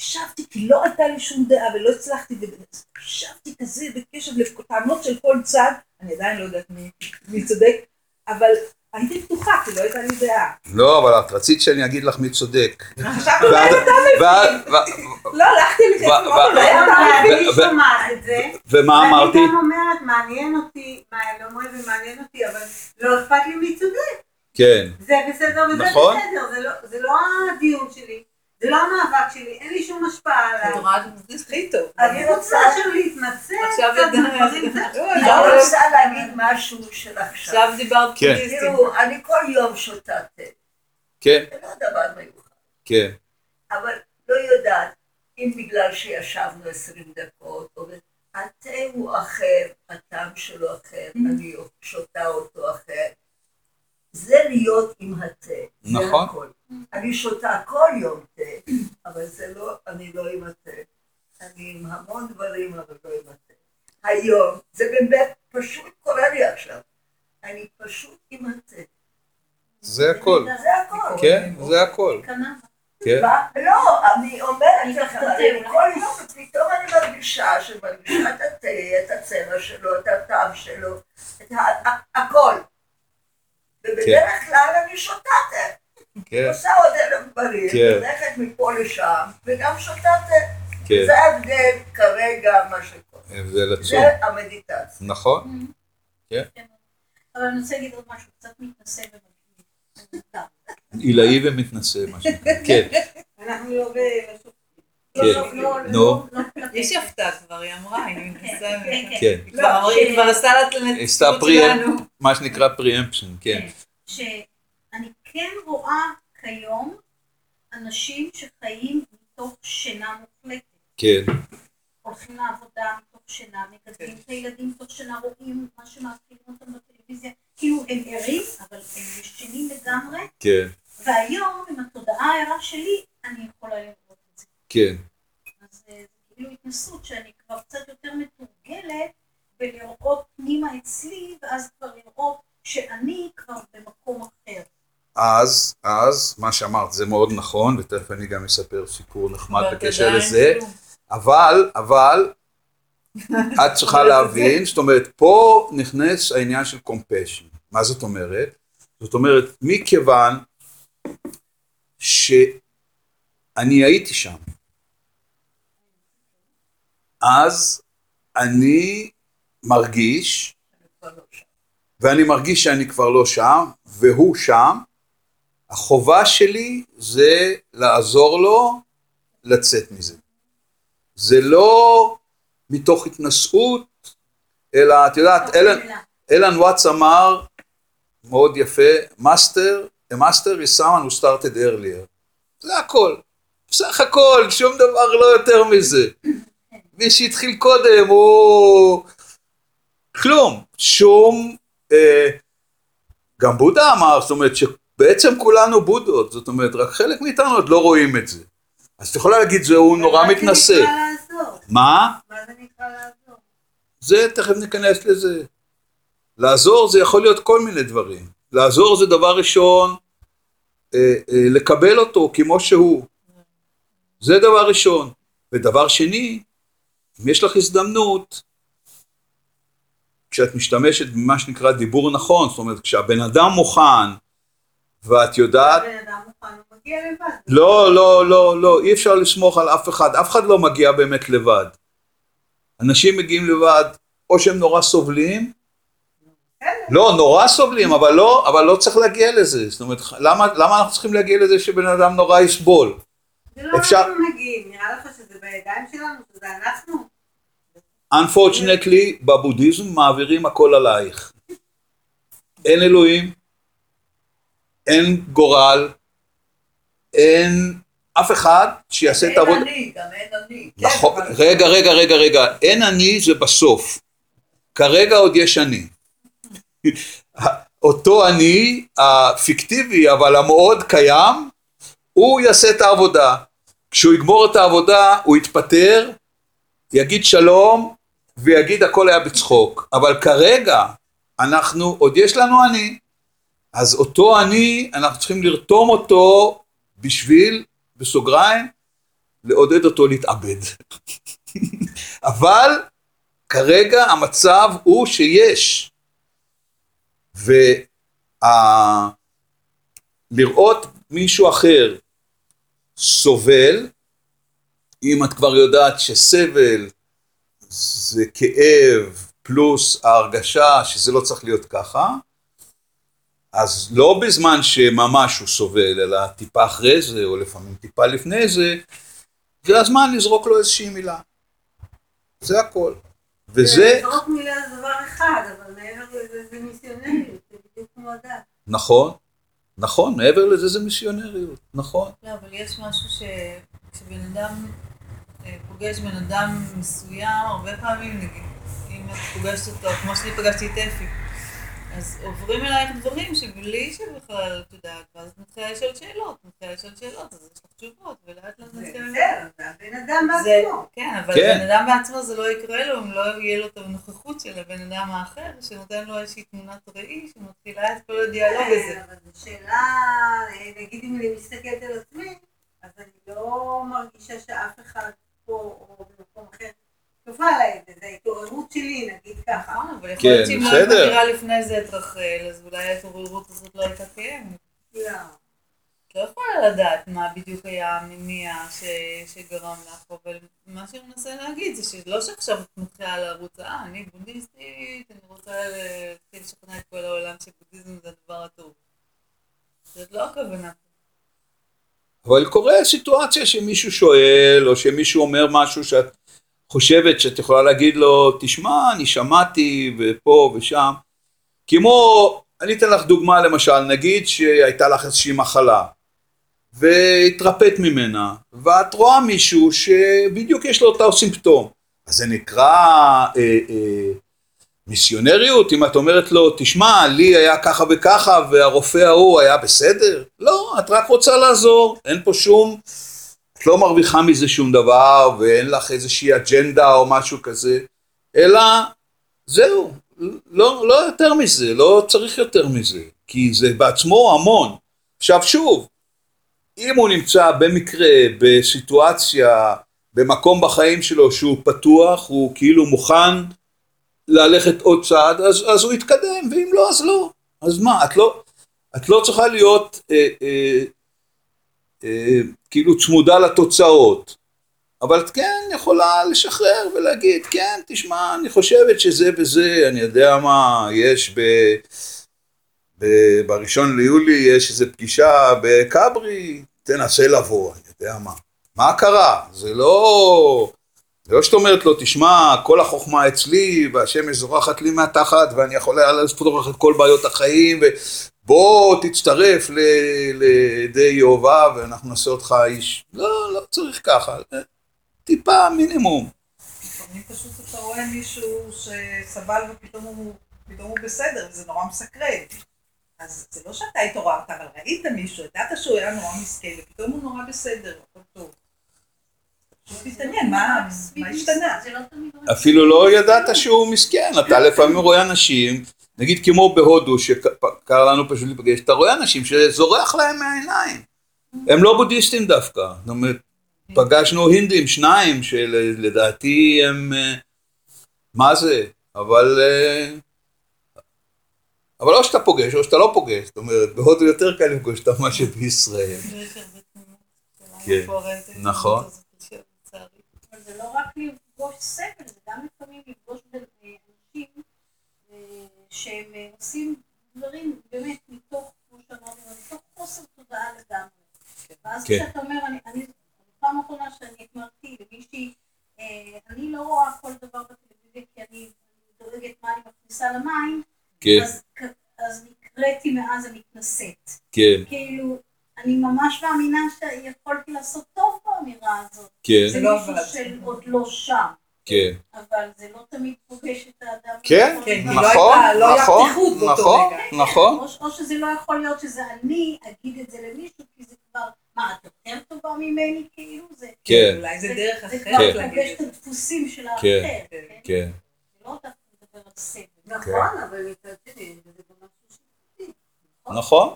ישבתי, כי לא הייתה לי שום דעה ולא הצלחתי, וישבתי כזה בקשב לטענות של כל צד, אני עדיין לא יודעת מי, מי צודק, אבל הייתי פתוחה, כי לא הייתה לי דעה. לא, אבל את רצית שאני אגיד לך מי צודק. חשבתי, אולי אתה מבין. לא, הלכתי מבין. אני שומעת את זה. ומה אמרתי? ואני גם אומרת, מעניין אותי, מה, לא אומרת מעניין אותי, אבל לא אכפת לי מי צודק. כן, זה בסדר וזה נכון. בסדר, זה לא- זה לא הדיון שלי, זה לא המאבק שלי, אין לי שום השפעה את עליו. רואה, זה הכי טוב. אני רוצה עכשיו להתנצל עכשיו זה לא, אני לא, רוצה להגיד משהו של עכשיו. עכשיו דיברת כן. פוליסטים. תראו, אני כל יום שותה תה, כן, זה לא דבר מיוחד, כן, אבל לא יודעת אם בגלל שישבנו עשרים דקות, או... התה הוא אחר, הטעם שלו אחר, אני שותה אותו אחר. זה להיות עם התה, זה נכון. הכל. אני שותה כל יום תה, אבל זה לא, אני לא עם התה. אני עם המון דברים, אבל לא עם התה. היום, זה באמת פשוט קורה לי עכשיו. אני פשוט עם התה. זה הכל. זה הכל. כן, זה הכל. כן? לא, אני אומרת לכם, תה, כל יום פתאום אני מרגישה שמרגישה את התה, את הצבע שלו, את הטעם שלו, את הכל. ובדרך כלל אני שותה תה. כן, עושה עוד אלף דברים, כן. הולכת מפה לשם, וגם שותה תה. כן, זה ההבדל כרגע מה שקורה. הבדל עצום. זה המדיטציה. נכון, אבל אני רוצה להגיד עוד משהו, קצת מתנשא ומגניב. עילאי ומתנשא, מה שנקרא. כן, אנחנו לא ב... כן. לא, לא, נו. לא, לא, יש הפתעה כבר, היא אמרה, היא מנסה... כן, כן. כן. היא כבר אמרה, היא כבר עשתה לה את הנציגות פרי- שלנו. מה שנקרא פריאמפשן, כן. שאני כן רואה כיום אנשים שחיים מתוך שינה מוחלטת. כן, הולכים לעבודה מתוך שינה, מגדלים את הילדים מתוך שינה, רואים מה שמאפיינים אותם בטלוויזיה, כאילו הם ערים, אבל הם ישנים לגמרי, כן, והיום עם התודעה הערה שלי, אני יכולה לראות. כן, אז אה, זה כאילו התנסות שאני כבר קצת יותר מתורגלת בלראות פנימה אצלי, ואז כבר לראות כשאני כבר במקום אחר. אז, אז, מה שאמרת זה מאוד נכון, ותכף אני גם אספר סיפור נחמד אבל בקשר לזה. אבל, אבל, את צריכה להבין, זאת אומרת, פה נכנס העניין של קומפשן. מה זאת אומרת? זאת אומרת, מכיוון שאני הייתי שם, אז אני מרגיש, ואני מרגיש שאני כבר לא שם, והוא שם, החובה שלי זה לעזור לו לצאת מזה. זה לא מתוך התנשאות, אלא, את יודעת, אלן, אלן וואטס אמר, מאוד יפה, master, a master is someone who started earlier. זה הכל. בסך הכל, שום דבר לא יותר מזה. מי שהתחיל קודם הוא... כלום. שום... אה, גם בודה אמר, זאת אומרת שבעצם כולנו בודות, זאת אומרת, רק חלק מאיתנו עוד לא רואים את זה. אז את יכולה להגיד, נורא זה מתנשא. נקרא לעזור? מה? מה זה נקרא לעזור? זה, תכף ניכנס לזה. לעזור זה יכול להיות כל מיני דברים. לעזור זה דבר ראשון, אה, אה, לקבל אותו כמו שהוא. זה דבר ראשון. ודבר שני, אם יש לך הזדמנות, כשאת משתמשת במה שנקרא דיבור נכון, זאת אומרת, כשהבן אדם מוכן, ואת יודעת, הבן אדם מוכן, הוא מגיע לבד. לא, לא, לא, לא, אי אפשר לסמוך על אף אחד, אף אחד לא מגיע באמת לבד. אנשים מגיעים לבד, או שהם נורא סובלים. לא, נורא סובלים, אבל לא, אבל לא צריך להגיע לזה. זאת אומרת, למה, למה אנחנו צריכים להגיע לזה שבן אדם נורא יסבול? זה לא אפשר- אנחנו מגיעים, נראה לך שזה בידיים שלנו, שזה אנחנו? Unfortunately, בבודהיזם מעבירים הכל עלייך. אין אלוהים, אין גורל, אין אף אחד שיעשה את אין העבודה. אני, גם אין אני. כן, נכון, רגע, רגע, רגע, רגע, אין אני זה בסוף. כרגע עוד יש אני. *laughs* אותו אני, הפיקטיבי, אבל המאוד קיים, הוא יעשה את העבודה. כשהוא יגמור את העבודה, הוא יתפטר, יגיד שלום, ויגיד הכל היה בצחוק. אבל כרגע, אנחנו, עוד יש לנו אני. אז אותו אני, אנחנו צריכים לרתום אותו בשביל, בסוגריים, לעודד אותו להתאבד. *laughs* אבל כרגע המצב הוא שיש. ולראות מישהו אחר סובל, אם את כבר יודעת שסבל זה כאב פלוס ההרגשה שזה לא צריך להיות ככה, אז לא בזמן שממש הוא סובל, אלא טיפה אחרי זה, או לפעמים טיפה לפני זה, זה הזמן לזרוק לו איזושהי מילה. זה הכל. וזה, לזרוק מילה זה דבר אחד, אבל מעבר לזה זה מיסיונריות, זה בדיוק כמו הדת. נכון, נכון, מעבר לזה זה מיסיונריות, נכון. לא, אבל יש משהו ש... כשבן אדם אה, פוגש בן אדם מסוים, הרבה פעמים, נגיד, אם את פוגשת אותו, כמו שאני פגשתי את אפי, אז עוברים אלייך דברים שבלי שבכלל, את יודעת, ואז את מתחילה לשאול שאלות, מתחילה לשאול שאלות, אז יש לך תשובות, ולאט לאט זה מתחילה... בסדר, זה הבן אדם בעצמו. כן, אבל כן. בן אדם בעצמו זה לא יקרה לו אם לא יהיה לו את הנוכחות של הבן אדם האחר, שנותן לו איזושהי תמונת ראי, שמתחילה את כל הדיאלוג הזה. כן, אבל זו שאלה, אה, נגיד אם אני מסתכלת על עצמי, אז אני לא מרגישה שאף אחד פה או במקום אחר טובה זה, זה ההתעוררות שלי, נגיד ככה. נכון, אבל יכול כן, להיות שאם לא היית. מכירה לפני זה את רחל, אז אולי ההתעוררות הזאת לא הייתה קיימת. לא. את לא יכולה לדעת מה בדיוק היה המניע ש- שגרם לך, אבל מה שאני מנסה להגיד זה שלא שעכשיו את מתחילה לרוץ, אה, אני בודהיסטית, אני רוצה להתחיל לשכנע את כל העולם שבודהיזם זה הדבר הטוב. זאת לא הכוונה. אבל קורה סיטואציה שמישהו שואל, או שמישהו אומר משהו שאת חושבת שאת יכולה להגיד לו, תשמע, אני שמעתי, ופה ושם. כמו, אני אתן לך דוגמה למשל, נגיד שהייתה לך איזושהי מחלה, והתרפאת ממנה, ואת רואה מישהו שבדיוק יש לו אותו סימפטום. אז זה נקרא אה, אה, מיסיונריות, אם את אומרת לו, תשמע, לי היה ככה וככה, והרופא ההוא היה בסדר? לא, את רק רוצה לעזור, אין פה שום, לא מרוויחה מזה שום דבר, ואין לך איזושהי אג'נדה או משהו כזה, אלא זהו, לא, לא יותר מזה, לא צריך יותר מזה, כי זה בעצמו המון. עכשיו שוב, אם הוא נמצא במקרה, בסיטואציה, במקום בחיים שלו שהוא פתוח, הוא כאילו מוכן ללכת עוד צעד, אז, אז הוא יתקדם, ואם לא, אז לא. אז מה, את לא, את לא צריכה להיות אה, אה, כאילו צמודה לתוצאות, אבל את כן יכולה לשחרר ולהגיד, כן, תשמע, אני חושבת שזה וזה, אני יודע מה, יש ב... ב- בראשון ליולי יש איזו פגישה בכברי, תנסה לבוא, אני יודע מה. מה קרה? זה לא... זה לא שאת אומרת לו, תשמע, כל החוכמה אצלי, והשמש זורחת לי מהתחת, ואני יכול לפתור את כל בעיות החיים, ובוא תצטרף לידי יהובה, ואנחנו נעשה אותך איש. לא, לא צריך ככה. טיפה מינימום. לפעמים פשוט אתה רואה מישהו שסבל ופתאום הוא, הוא בסדר, וזה נורא מסקרן. אז זה לא שאתה התעוררת, אבל ראית מישהו, ידעת שהוא היה נורא מסכן, ופתאום הוא נורא בסדר, הכל טוב. תתעניין, מה השתנה? לא. אפילו לא ידעת שהוא מסכן, אתה לפעמים רואה אנשים, נגיד כמו בהודו, שקרה לנו פשוט להיפגש, אתה רואה אנשים שזורח להם מהעיניים. הם לא בודהיסטים דווקא, זאת אומרת, פגשנו הינדים, שניים, שלדעתי הם, אה, מה זה, אבל, אה, אבל או שאתה פוגש או שאתה לא פוגש, זאת אומרת, בהודו יותר קל לפגוש אותם מאשר בישראל. כן, נכון. זה לא רק לפגוש סבל, זה גם לפעמים לפגוש אנשים אה, שהם אה, עושים דברים באמת מתוך, כמו שאמרנו, מתוך חוסר תודעה לגמרי. ואז כן. כשאתה אומר, אני, אני, בפעם האחרונה שאני אמרתי למישהי, אה, אני לא רואה כל דבר בטלוויזיה כי אני דואגת מה אני מכניסה למים, כן, אז, אז נקראתי מאז המתנשאת. כן, כאילו, אני ממש מאמינה שיכולתי לעשות טוב באמירה הזאת. כן, זה לא מישהו. שעוד לא שם, כן, אבל זה לא תמיד פוגש את האדם. כן, בכל כן, לא נכון, לא נכון, נכון. נכון, או, או שזה לא יכול להיות שזה אני אגיד את זה למישהו, כי זה כבר, מה, את יותר טובה ממני, כאילו? זה, כן, אולי זה דרך זה אחרת כבר כן. פוגש את זה. הדפוסים של כן. האחר, כן? כן, זה לא דווקא לדבר על סבל. נכון, אבל מצד שני, זה גם משהו שיפוטי. נכון,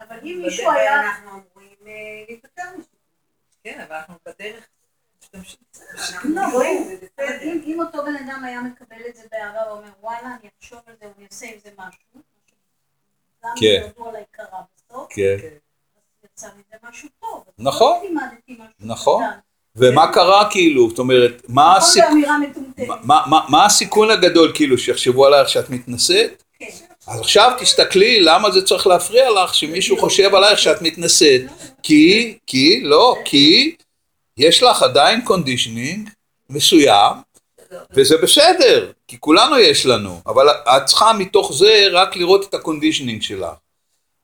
אבל אם לא מישהו היה... אנחנו אמורים אה, להיפטר מזה. כן, אבל אנחנו בדרך. לא. אם, אותו בן אדם היה מקבל את זה באהבה ואומר וואלה אני אחשוב על זה ואני אעשה עם זה משהו, גם אם כן. ידוע עליי קרה בסוף, כן. יצא מזה משהו טוב. נכון. לא נכון. קטן. ומה קרה כאילו, זאת אומרת, מה נכון מה הסיכון הגדול כאילו שיחשבו עלייך שאת מתנשאת? כן. אז עכשיו תסתכלי למה זה צריך להפריע לך שמישהו חושב עלייך שאת מתנשאת. כי, כי, לא, כי יש לך עדיין conditioning מסוים וזה בסדר, כי כולנו יש לנו, אבל את צריכה מתוך זה רק לראות את ה conditioning שלך.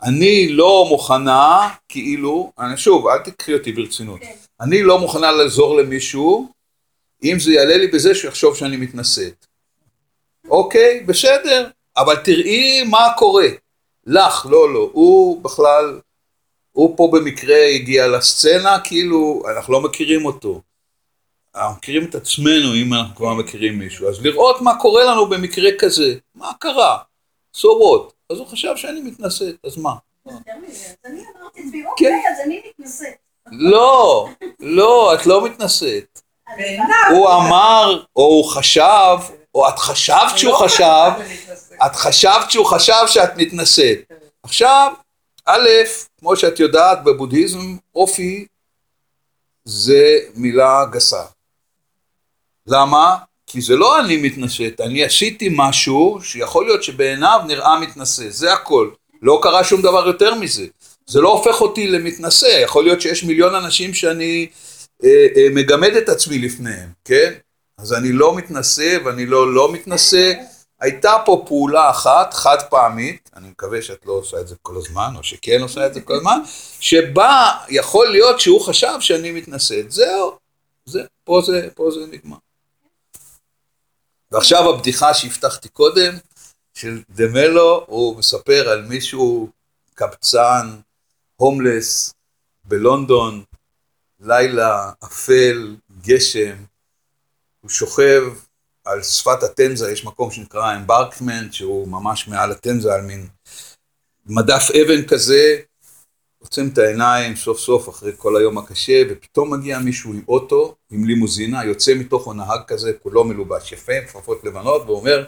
אני לא מוכנה, כאילו, אני שוב, אל תקחי אותי ברצינות, כן. אני לא מוכנה לעזור למישהו אם זה יעלה לי בזה שהוא יחשוב שאני מתנשאת. אוקיי, בסדר, אבל תראי מה קורה. לך, לא, לא, הוא בכלל, הוא פה במקרה הגיע לסצנה, כאילו, אנחנו לא מכירים אותו. אנחנו מכירים את עצמנו אם אנחנו כבר מכירים מישהו, אז לראות מה קורה לנו במקרה כזה, מה קרה, so what, אז הוא חשב שאני מתנשאת, אז מה? לעצמי, כן. אוקיי, אז אני מתנשאת. לא, לא, את לא מתנשאת. הוא אמר, או הוא חשב, או את חשבת שהוא לא חשב. את חשבת שהוא חשב שאת מתנשאת. עכשיו, א', כמו שאת יודעת, בבודהיזם אופי זה מילה גסה. למה? כי זה לא אני מתנשאת, אני עשיתי משהו שיכול להיות שבעיניו נראה מתנשא, זה הכל. לא קרה שום דבר יותר מזה. זה לא הופך אותי למתנשא, יכול להיות שיש מיליון אנשים שאני אה, אה, מגמד את עצמי לפניהם, כן? אז אני לא מתנשא ואני לא לא מתנשא. הייתה פה פעולה אחת, חד פעמית, אני מקווה שאת לא עושה את זה כל הזמן, או שכן עושה את זה כל הזמן, שבה יכול להיות שהוא חשב שאני מתנשאת. זהו, זה, פה זה, פה זה נגמר. ועכשיו הבדיחה שהבטחתי קודם, של דמלו, הוא מספר על מישהו קבצן, הומלס, בלונדון, לילה, אפל, גשם, הוא שוכב על שפת התמזה יש מקום שנקרא אמברקמנט, שהוא ממש מעל התמזה, על מין מדף אבן כזה, עוצם את העיניים סוף סוף אחרי כל היום הקשה, ופתאום מגיע מישהו עם אוטו, עם לימוזינה, יוצא מתוכו נהג כזה, כולו מלובש יפה, כפפות לבנות, ואומר,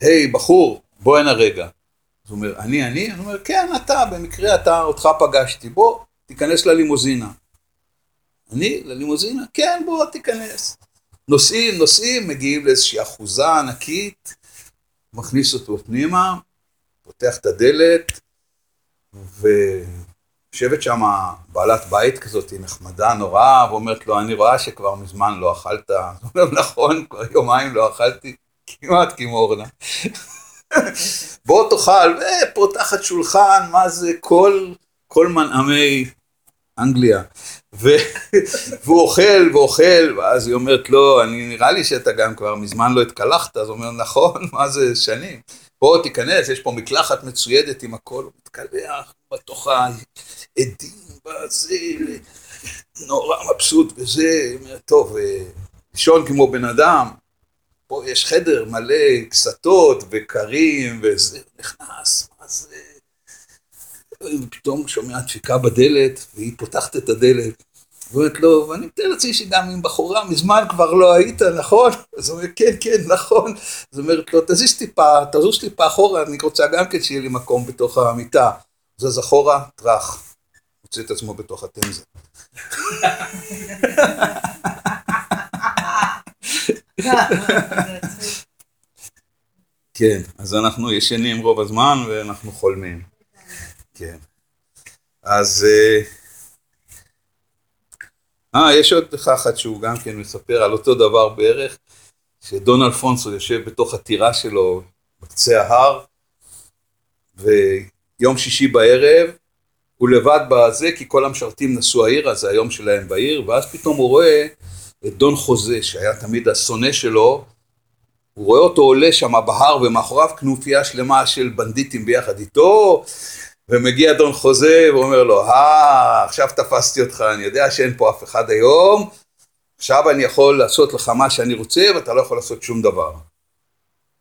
היי, בחור, בוא הנה רגע. אז הוא אומר, אני, אני? אני אומר, כן, אתה, במקרה אתה, אותך פגשתי, בוא, תיכנס ללימוזינה. אני, ללימוזינה? כן, בוא, תיכנס. נוסעים, נוסעים, מגיעים לאיזושהי אחוזה ענקית, מכניס אותו פנימה, פותח את הדלת, ויושבת שם בעלת בית כזאת, היא נחמדה נורא, ואומרת לו, אני רואה שכבר מזמן לא אכלת. הוא אומר, נכון, כבר יומיים לא אכלתי, כמעט כמו אורנה. בוא תאכל, ופותחת שולחן, מה זה, כל, כל מנעמי אנגליה. *laughs* והוא אוכל ואוכל, ואז היא אומרת, לא, אני נראה לי שאתה גם כבר מזמן לא התקלחת, אז הוא אומר, נכון, *laughs* מה זה, שנים. בוא תיכנס, יש פה מקלחת מצוידת עם הכל, הוא מתקלח בתוך העדים, בזה, נורא מבסוט וזה, טוב, לישון כמו בן אדם, פה יש חדר מלא קסתות וקרים וזה, נכנס, מה זה? ופתאום שומע דפיקה בדלת, והיא פותחת את הדלת, ואומרת לו, ואני מתאר לעצמי שגם עם בחורה מזמן כבר לא היית, נכון? אז הוא אומר, כן, כן, נכון. אז אומרת לו, תזיז טיפה, תזוז טיפה אחורה, אני רוצה גם כן שיהיה לי מקום בתוך המיטה. זז אחורה, טראח. מוצא את עצמו בתוך התמזה. *laughs* כן, אז אנחנו ישנים רוב הזמן ואנחנו חולמים. כן. אז... אה, יש עוד אחד שהוא גם כן מספר על אותו דבר בערך, שדון אלפונסו יושב בתוך הטירה שלו בקצה ההר, ויום שישי בערב, הוא לבד בזה, כי כל המשרתים נסעו העיר, אז זה היום שלהם בעיר, ואז פתאום הוא רואה את דון חוזה, שהיה תמיד השונא שלו, הוא רואה אותו עולה שם בהר, ומאחוריו כנופיה שלמה של בנדיטים ביחד איתו, ומגיע דון חוזה ואומר לו, אה, עכשיו תפסתי אותך, אני יודע שאין פה אף אחד היום, עכשיו אני יכול לעשות לך מה שאני רוצה, ואתה לא יכול לעשות שום דבר.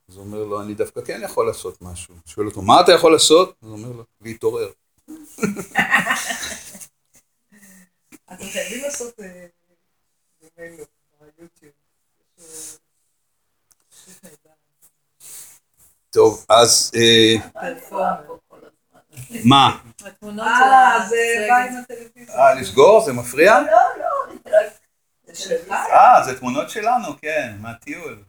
אז הוא אומר לו, אני דווקא כן יכול לעשות משהו. שואל אותו, מה אתה יכול לעשות? אז הוא אומר לו, להתעורר. *laughs* אתם חייבים לעשות במייל ביוטיוב. טוב, אז מה? התמונות של אה, זה בא עם הטלוויזיה. אה, לסגור? זה מפריע? לא, לא, זה שלך. אה, זה תמונות שלנו, כן, מהטיול.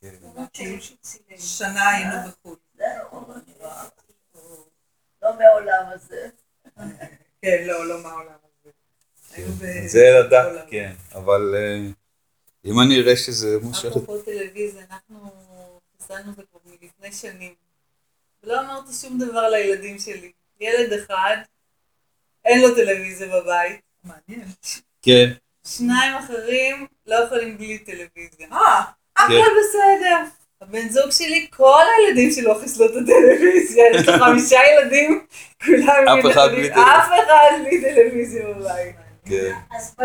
כן. שנה היינו בחו"ל. זה לא. לא מהעולם הזה. כן, לא, לא מהעולם הזה. ב- זה לדעת. כן, אבל אה, אם אני אראה שזה מושך... אפרופו טלוויזיה, אנחנו חיסלנו זה כבר מלפני שנים. ולא אמרתי שום דבר לילדים שלי. ילד אחד, אין לו טלוויזיה בבית. מעניין. כן, שניים אחרים לא יכולים בלי טלוויזיה. אה, הכל בסדר. הבן זוג שלי, כל הילדים שלו חיסלו את הטלוויזיה. יש לו חמישה ילדים, כולם אף אחד בלי טלוויזיה. אף אחד בלי טלוויזיה בבית. כן.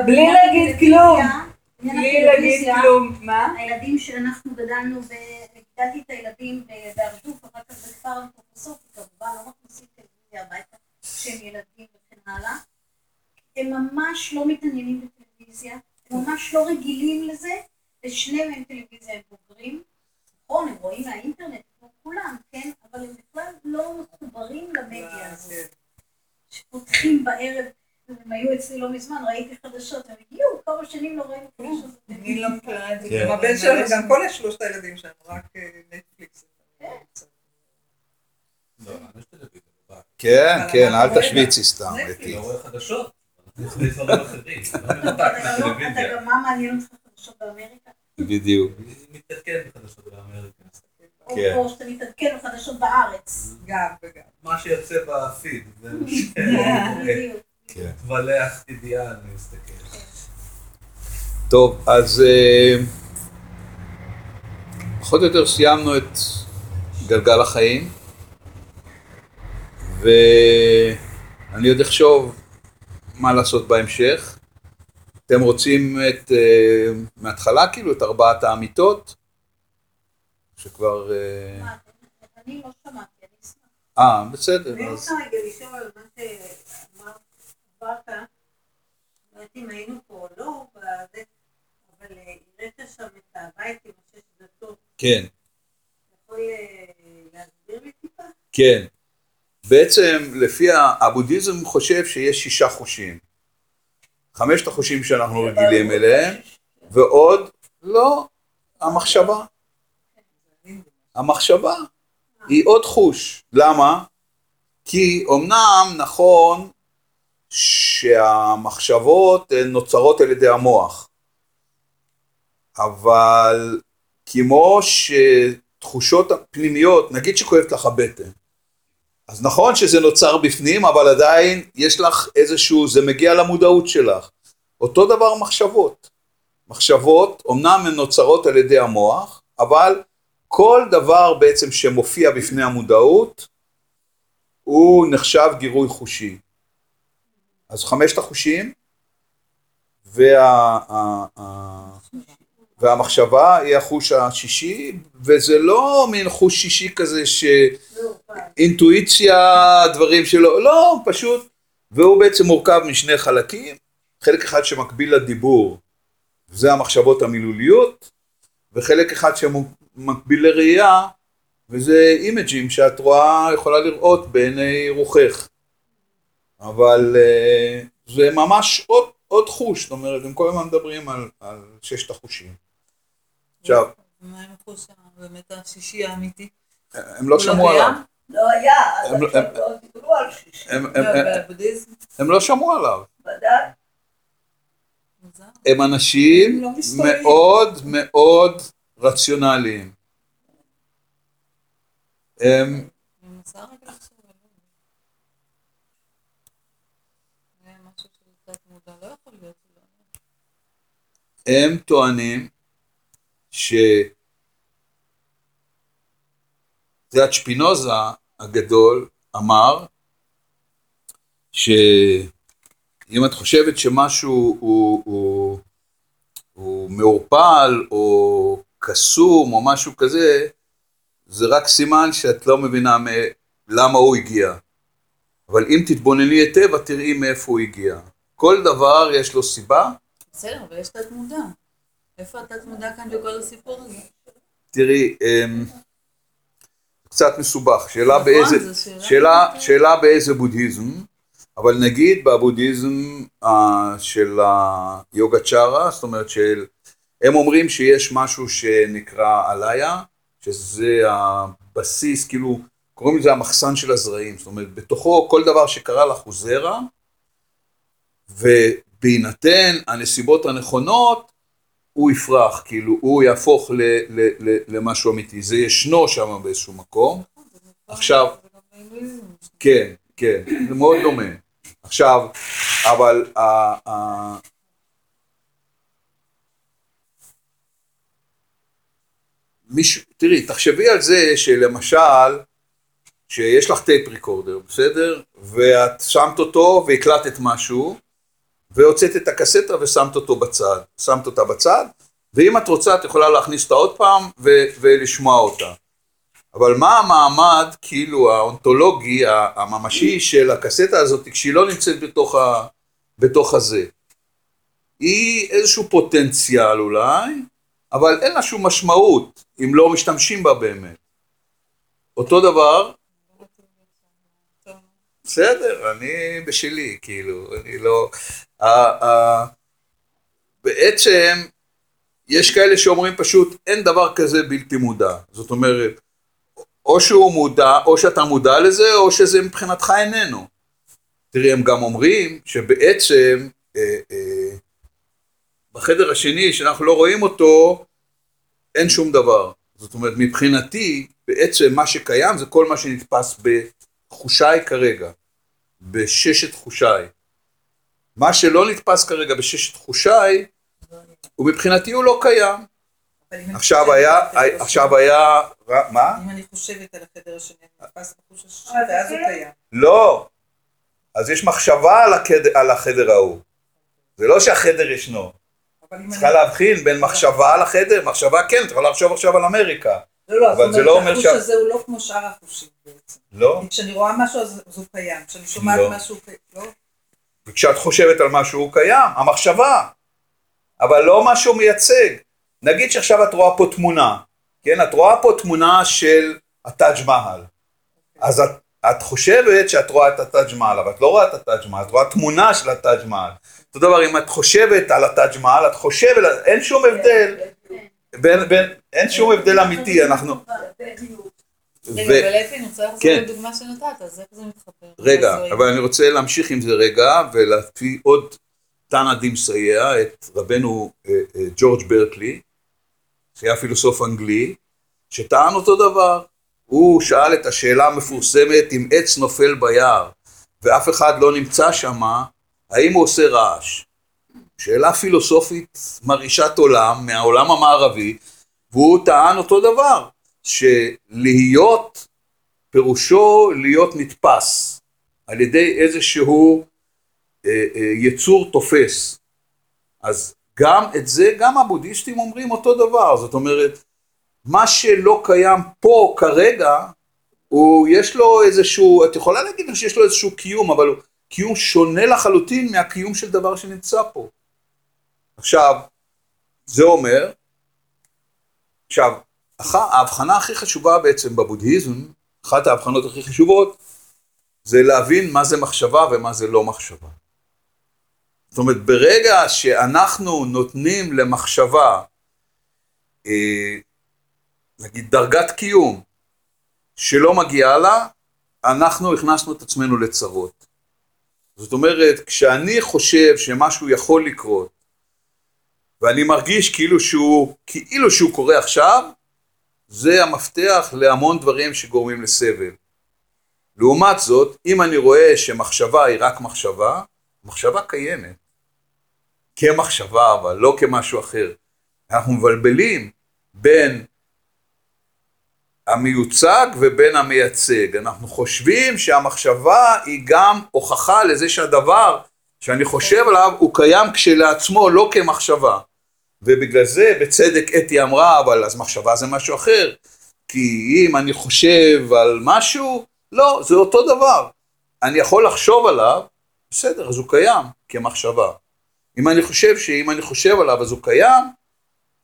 בלי להגיד כלום. בלי להגיד כלום. מה? הילדים שאנחנו גדלנו, ב- גידלתי את הילדים בהרדוף, אחר כך בכפר אנתרופוסופי, כמובן, לא מכניסים טלוויזיה הביתה כשהם ילדים וכן הלאה. הם ממש לא מתעניינים בטלוויזיה, הם ממש לא רגילים לזה, ושניהם הם טלוויזיה הם בוגרים. נכון, הם רואים מהאינטרנט כמו כולם, כן? אבל הם בכלל לא מחוברים למדיה הזאת. כן. שפותחים בערב, הם היו אצלי לא מזמן, ראיתי חדשות, הם הגיעו, כמה שנים לא ראינו חדשות. אני לא מכירה את זה. כן. גם הבן שלנו, גם כל שלושת הילדים שלנו, רק אה, נטפליקס. לא, בבית. כן, כן, אל תשוויצי סתם. אתי. לא רואה. לא אתה גם לא- מה מעניין אותך חדשות באמריקה? בדיוק. מתעדכן בחדשות באמריקה. או כן. או שאתה מתעדכן בחדשות בארץ. גם וגם. מה שיוצא בפיד, *laughs* בדיוק. כן. אידיאל, אני מסתכל. טוב, אז אה, פחות או יותר סיימנו את גלגל החיים, ואני עוד אחשוב מה לעשות בהמשך. אתם רוצים את, אה, מההתחלה כאילו, את ארבעת האמיתות? שכבר... אה, מה, אני לא שמעתי, אני אשמח. אה, בסדר, אני. רוצה רגע לשאול על מה שאמרת, לא יודעת אם היינו פה או לא, אבל אה, הראית שם את הבית עם השש דלתות. כן, יכול אה, להסביר לי טיפה? כן. בעצם, לפי הבודהיזם חושב שיש שישה חושים. חמשת החושים שאנחנו רגילים אליהם, ועוד, לא, המחשבה. המחשבה היא עוד חוש. למה? כי אמנם נכון שהמחשבות הן נוצרות על ידי המוח, אבל כמו שתחושות הפנימיות, נגיד שכואבת לך הבטן, אז נכון שזה נוצר בפנים, אבל עדיין יש לך איזשהו, זה מגיע למודעות שלך. אותו דבר מחשבות. מחשבות, אמנם הן נוצרות על ידי המוח, אבל כל דבר בעצם שמופיע בפני המודעות, הוא נחשב גירוי חושי. אז חמשת החושים, וה, והמחשבה היא החוש השישי, וזה לא מין חוש שישי כזה ש... לא, פעם. אינטואיציה, דברים שלא, לא, פשוט, והוא בעצם מורכב משני חלקים, חלק אחד שמקביל לדיבור, זה המחשבות המילוליות, וחלק אחד שמקביל לראייה, וזה אימג'ים שאת רואה, יכולה לראות בעיני רוחך. אבל אה, זה ממש עוד, עוד חוש, זאת אומרת, הם כל הזמן מדברים על, על ששת החושים. עכשיו, מה עם החוש באמת השישי האמיתי? הם לא שמעו קיים? עליו, לא היה, אז הם- עכשיו הם- לא דיברו על שישי. הם, לא, לא שמעו עליו. ודאי. הם אנשים לא. מאוד מאוד רציונליים. הם, אני מנסה רגע לחשוב על זה. זה משהו של תת מודע, לא יכול להיות. לא. הם טוענים ש... יודעת, שפינוזה הגדול אמר שאם את חושבת שמשהו הוא, הוא, הוא מעורפל או קסום או משהו כזה, זה רק סימן שאת לא מבינה מ... למה הוא הגיע. אבל אם תתבונני היטב, את תראי מאיפה הוא הגיע. כל דבר יש לו סיבה, בסדר, אבל יש תת מודע. איפה התת מודע כאן בכל הסיפור הזה? תראי, אמ, קצת מסובך, שאלה נכון, באיזה, שאלה שאלה, מאוד- שאלה באיזה בודהיזם, אבל נגיד בבודהיזם אה, של היוגה צ'ארה, זאת אומרת של, הם אומרים שיש משהו שנקרא אליה, שזה הבסיס, כאילו, קוראים לזה המחסן של הזרעים, זאת אומרת, בתוכו כל דבר שקרה לך הוא זרע, ובהינתן הנסיבות הנכונות, הוא יפרח, כאילו, הוא יהפוך ל, ל, ל, למשהו אמיתי. זה ישנו שם באיזשהו מקום. עכשיו. כן, כן, זה מאוד דומה. עכשיו, אבל ה- ה- מישהו, תראי, תחשבי על זה שלמשל, שיש לך טייפ ריקורדר, בסדר? ואת שמת אותו והקלטת משהו, והוצאת את הקסטה ושמת אותו בצד, שמת אותה בצד, ואם את רוצה את יכולה להכניס אותה עוד פעם ולשמוע אותה. אבל מה המעמד, כאילו, האונתולוגי, הממשי של הקסטה הזאת, כשהיא לא נמצאת בתוך, ה- בתוך הזה? היא איזשהו פוטנציאל אולי, אבל אין לה שום משמעות, אם לא משתמשים בה באמת. אותו דבר. בסדר, אני בשלי, כאילו, אני לא... בעצם, יש כאלה שאומרים פשוט, אין דבר כזה בלתי מודע. זאת אומרת, או שהוא מודע, או שאתה מודע לזה, או שזה מבחינתך איננו. תראי, הם גם אומרים שבעצם, אה, אה, בחדר השני, שאנחנו לא רואים אותו, אין שום דבר. זאת אומרת, מבחינתי, בעצם מה שקיים זה כל מה שנתפס בחושיי כרגע, בששת חושיי. מה שלא נתפס כרגע בששת חושיי, הוא מבחינתי הוא לא קיים. עכשיו היה, על החדר עכשיו היה, מה? אם אני חושבת על החדר השני, אני נתפס בחוש השישי, ואז הוא כן. קיים. לא. אז יש מחשבה על החדר, על החדר ההוא. זה לא שהחדר ישנו. צריכה. להבחין בין מחשבה לחדר, מחשבה כן, את יכולה לחשוב עכשיו על אמריקה. לא, לא, אבל זאת זה לא אומרת, אומר החוש שה- הזה הוא לא כמו שאר החושים בעצם. לא? כי כשאני רואה משהו אז אז הוא קיים, כשאני שומעת לא. משהו, לא? וכשאת חושבת על משהו הוא קיים, המחשבה. אבל לא משהו מייצג. נגיד שעכשיו את רואה פה תמונה, כן? את רואה פה תמונה של הטאג' מהל. אז את, את חושבת שאת רואה את הטאג' מהל, אבל את לא רואה את הטאג' מהל, את רואה תמונה של הטאג' מהל. אותו דבר, אם את חושבת על הטאג' מהל, את חושבת, אין שום הבדל, בין, בין, אין שום הבדל אמיתי, אנחנו... רגע, אבל אפי, אני רוצה לחזור כן. לדוגמה שנתת, אז איך זה מתחבר? רגע, אבל אני רוצה להמשיך עם זה רגע, ולהביא עוד תנא דמסייע, את רבנו אה, אה, ג'ורג' ברקלי, שהיה פילוסוף אנגלי, שטען אותו דבר. הוא שאל את השאלה המפורסמת אם עץ נופל ביער, ואף אחד לא נמצא שם, האם הוא עושה רעש? שאלה פילוסופית מרעישת עולם, מהעולם המערבי, והוא טען אותו דבר, שלהיות פירושו להיות נתפס על ידי איזשהו אה, אה, יצור תופס. אז גם את זה, גם הבודהיסטים אומרים אותו דבר, זאת אומרת, מה שלא קיים פה כרגע, הוא, יש לו איזשהו, את יכולה להגיד שיש לו איזשהו קיום, אבל הוא קיום שונה לחלוטין מהקיום של דבר שנמצא פה. עכשיו, זה אומר, עכשיו, ההבחנה הכי חשובה בעצם בבודהיזם, אחת ההבחנות הכי חשובות, זה להבין מה זה מחשבה ומה זה לא מחשבה. זאת אומרת, ברגע שאנחנו נותנים למחשבה, אה, נגיד דרגת קיום, שלא מגיעה לה, אנחנו הכנסנו את עצמנו לצרות. זאת אומרת, כשאני חושב שמשהו יכול לקרות, ואני מרגיש כאילו שהוא, כאילו שהוא קורה עכשיו, זה המפתח להמון דברים שגורמים לסבל. לעומת זאת, אם אני רואה שמחשבה היא רק מחשבה, מחשבה קיימת. כמחשבה, אבל לא כמשהו אחר. אנחנו מבלבלים בין המיוצג ובין המייצג. אנחנו חושבים שהמחשבה היא גם הוכחה לזה שהדבר שאני חושב עליו הוא קיים כשלעצמו, לא כמחשבה. ובגלל זה, בצדק אתי אמרה, אבל אז מחשבה זה משהו אחר. כי אם אני חושב על משהו, לא, זה אותו דבר. אני יכול לחשוב עליו, בסדר, אז הוא קיים כמחשבה. אם אני חושב שאם אני חושב עליו אז הוא קיים,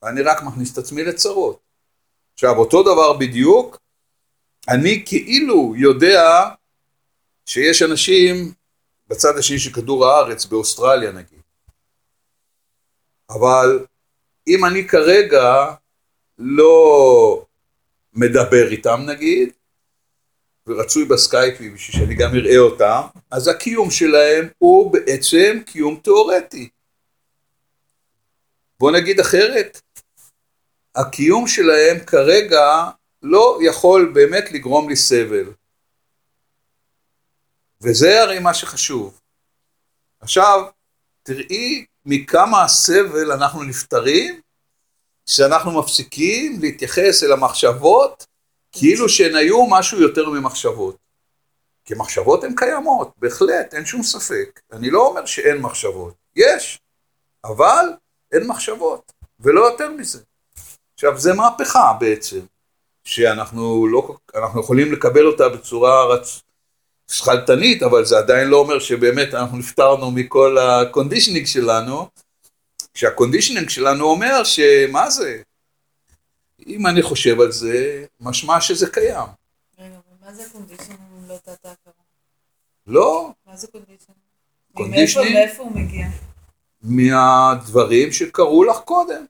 אני רק מכניס את עצמי לצרות. עכשיו, אותו דבר בדיוק, אני כאילו יודע שיש אנשים בצד השני של כדור הארץ, באוסטרליה נגיד. אבל אם אני כרגע לא מדבר איתם נגיד, ורצוי בסקייפי בשביל שאני גם אראה אותם, אז הקיום שלהם הוא בעצם קיום תיאורטי. בוא נגיד אחרת, הקיום שלהם כרגע לא יכול באמת לגרום לי סבל. וזה הרי מה שחשוב. עכשיו, תראי מכמה הסבל אנחנו נפטרים, שאנחנו מפסיקים להתייחס אל המחשבות כאילו שהן היו משהו יותר ממחשבות. כי מחשבות הן קיימות, בהחלט, אין שום ספק. אני לא אומר שאין מחשבות, יש, אבל אין מחשבות, ולא יותר מזה. עכשיו, זה מהפכה בעצם, שאנחנו לא, יכולים לקבל אותה בצורה רצ... שכלתנית, אבל זה עדיין לא אומר שבאמת אנחנו נפטרנו מכל ה conditioning שלנו, כשה conditioning שלנו אומר שמה זה, אם אני חושב על זה, משמע שזה קיים. רגע, מה זה condition אם לא תת ההכרה? לא, מה זה condition? conditioning? מאיפה- הוא מגיע? מהדברים שקרו לך קודם.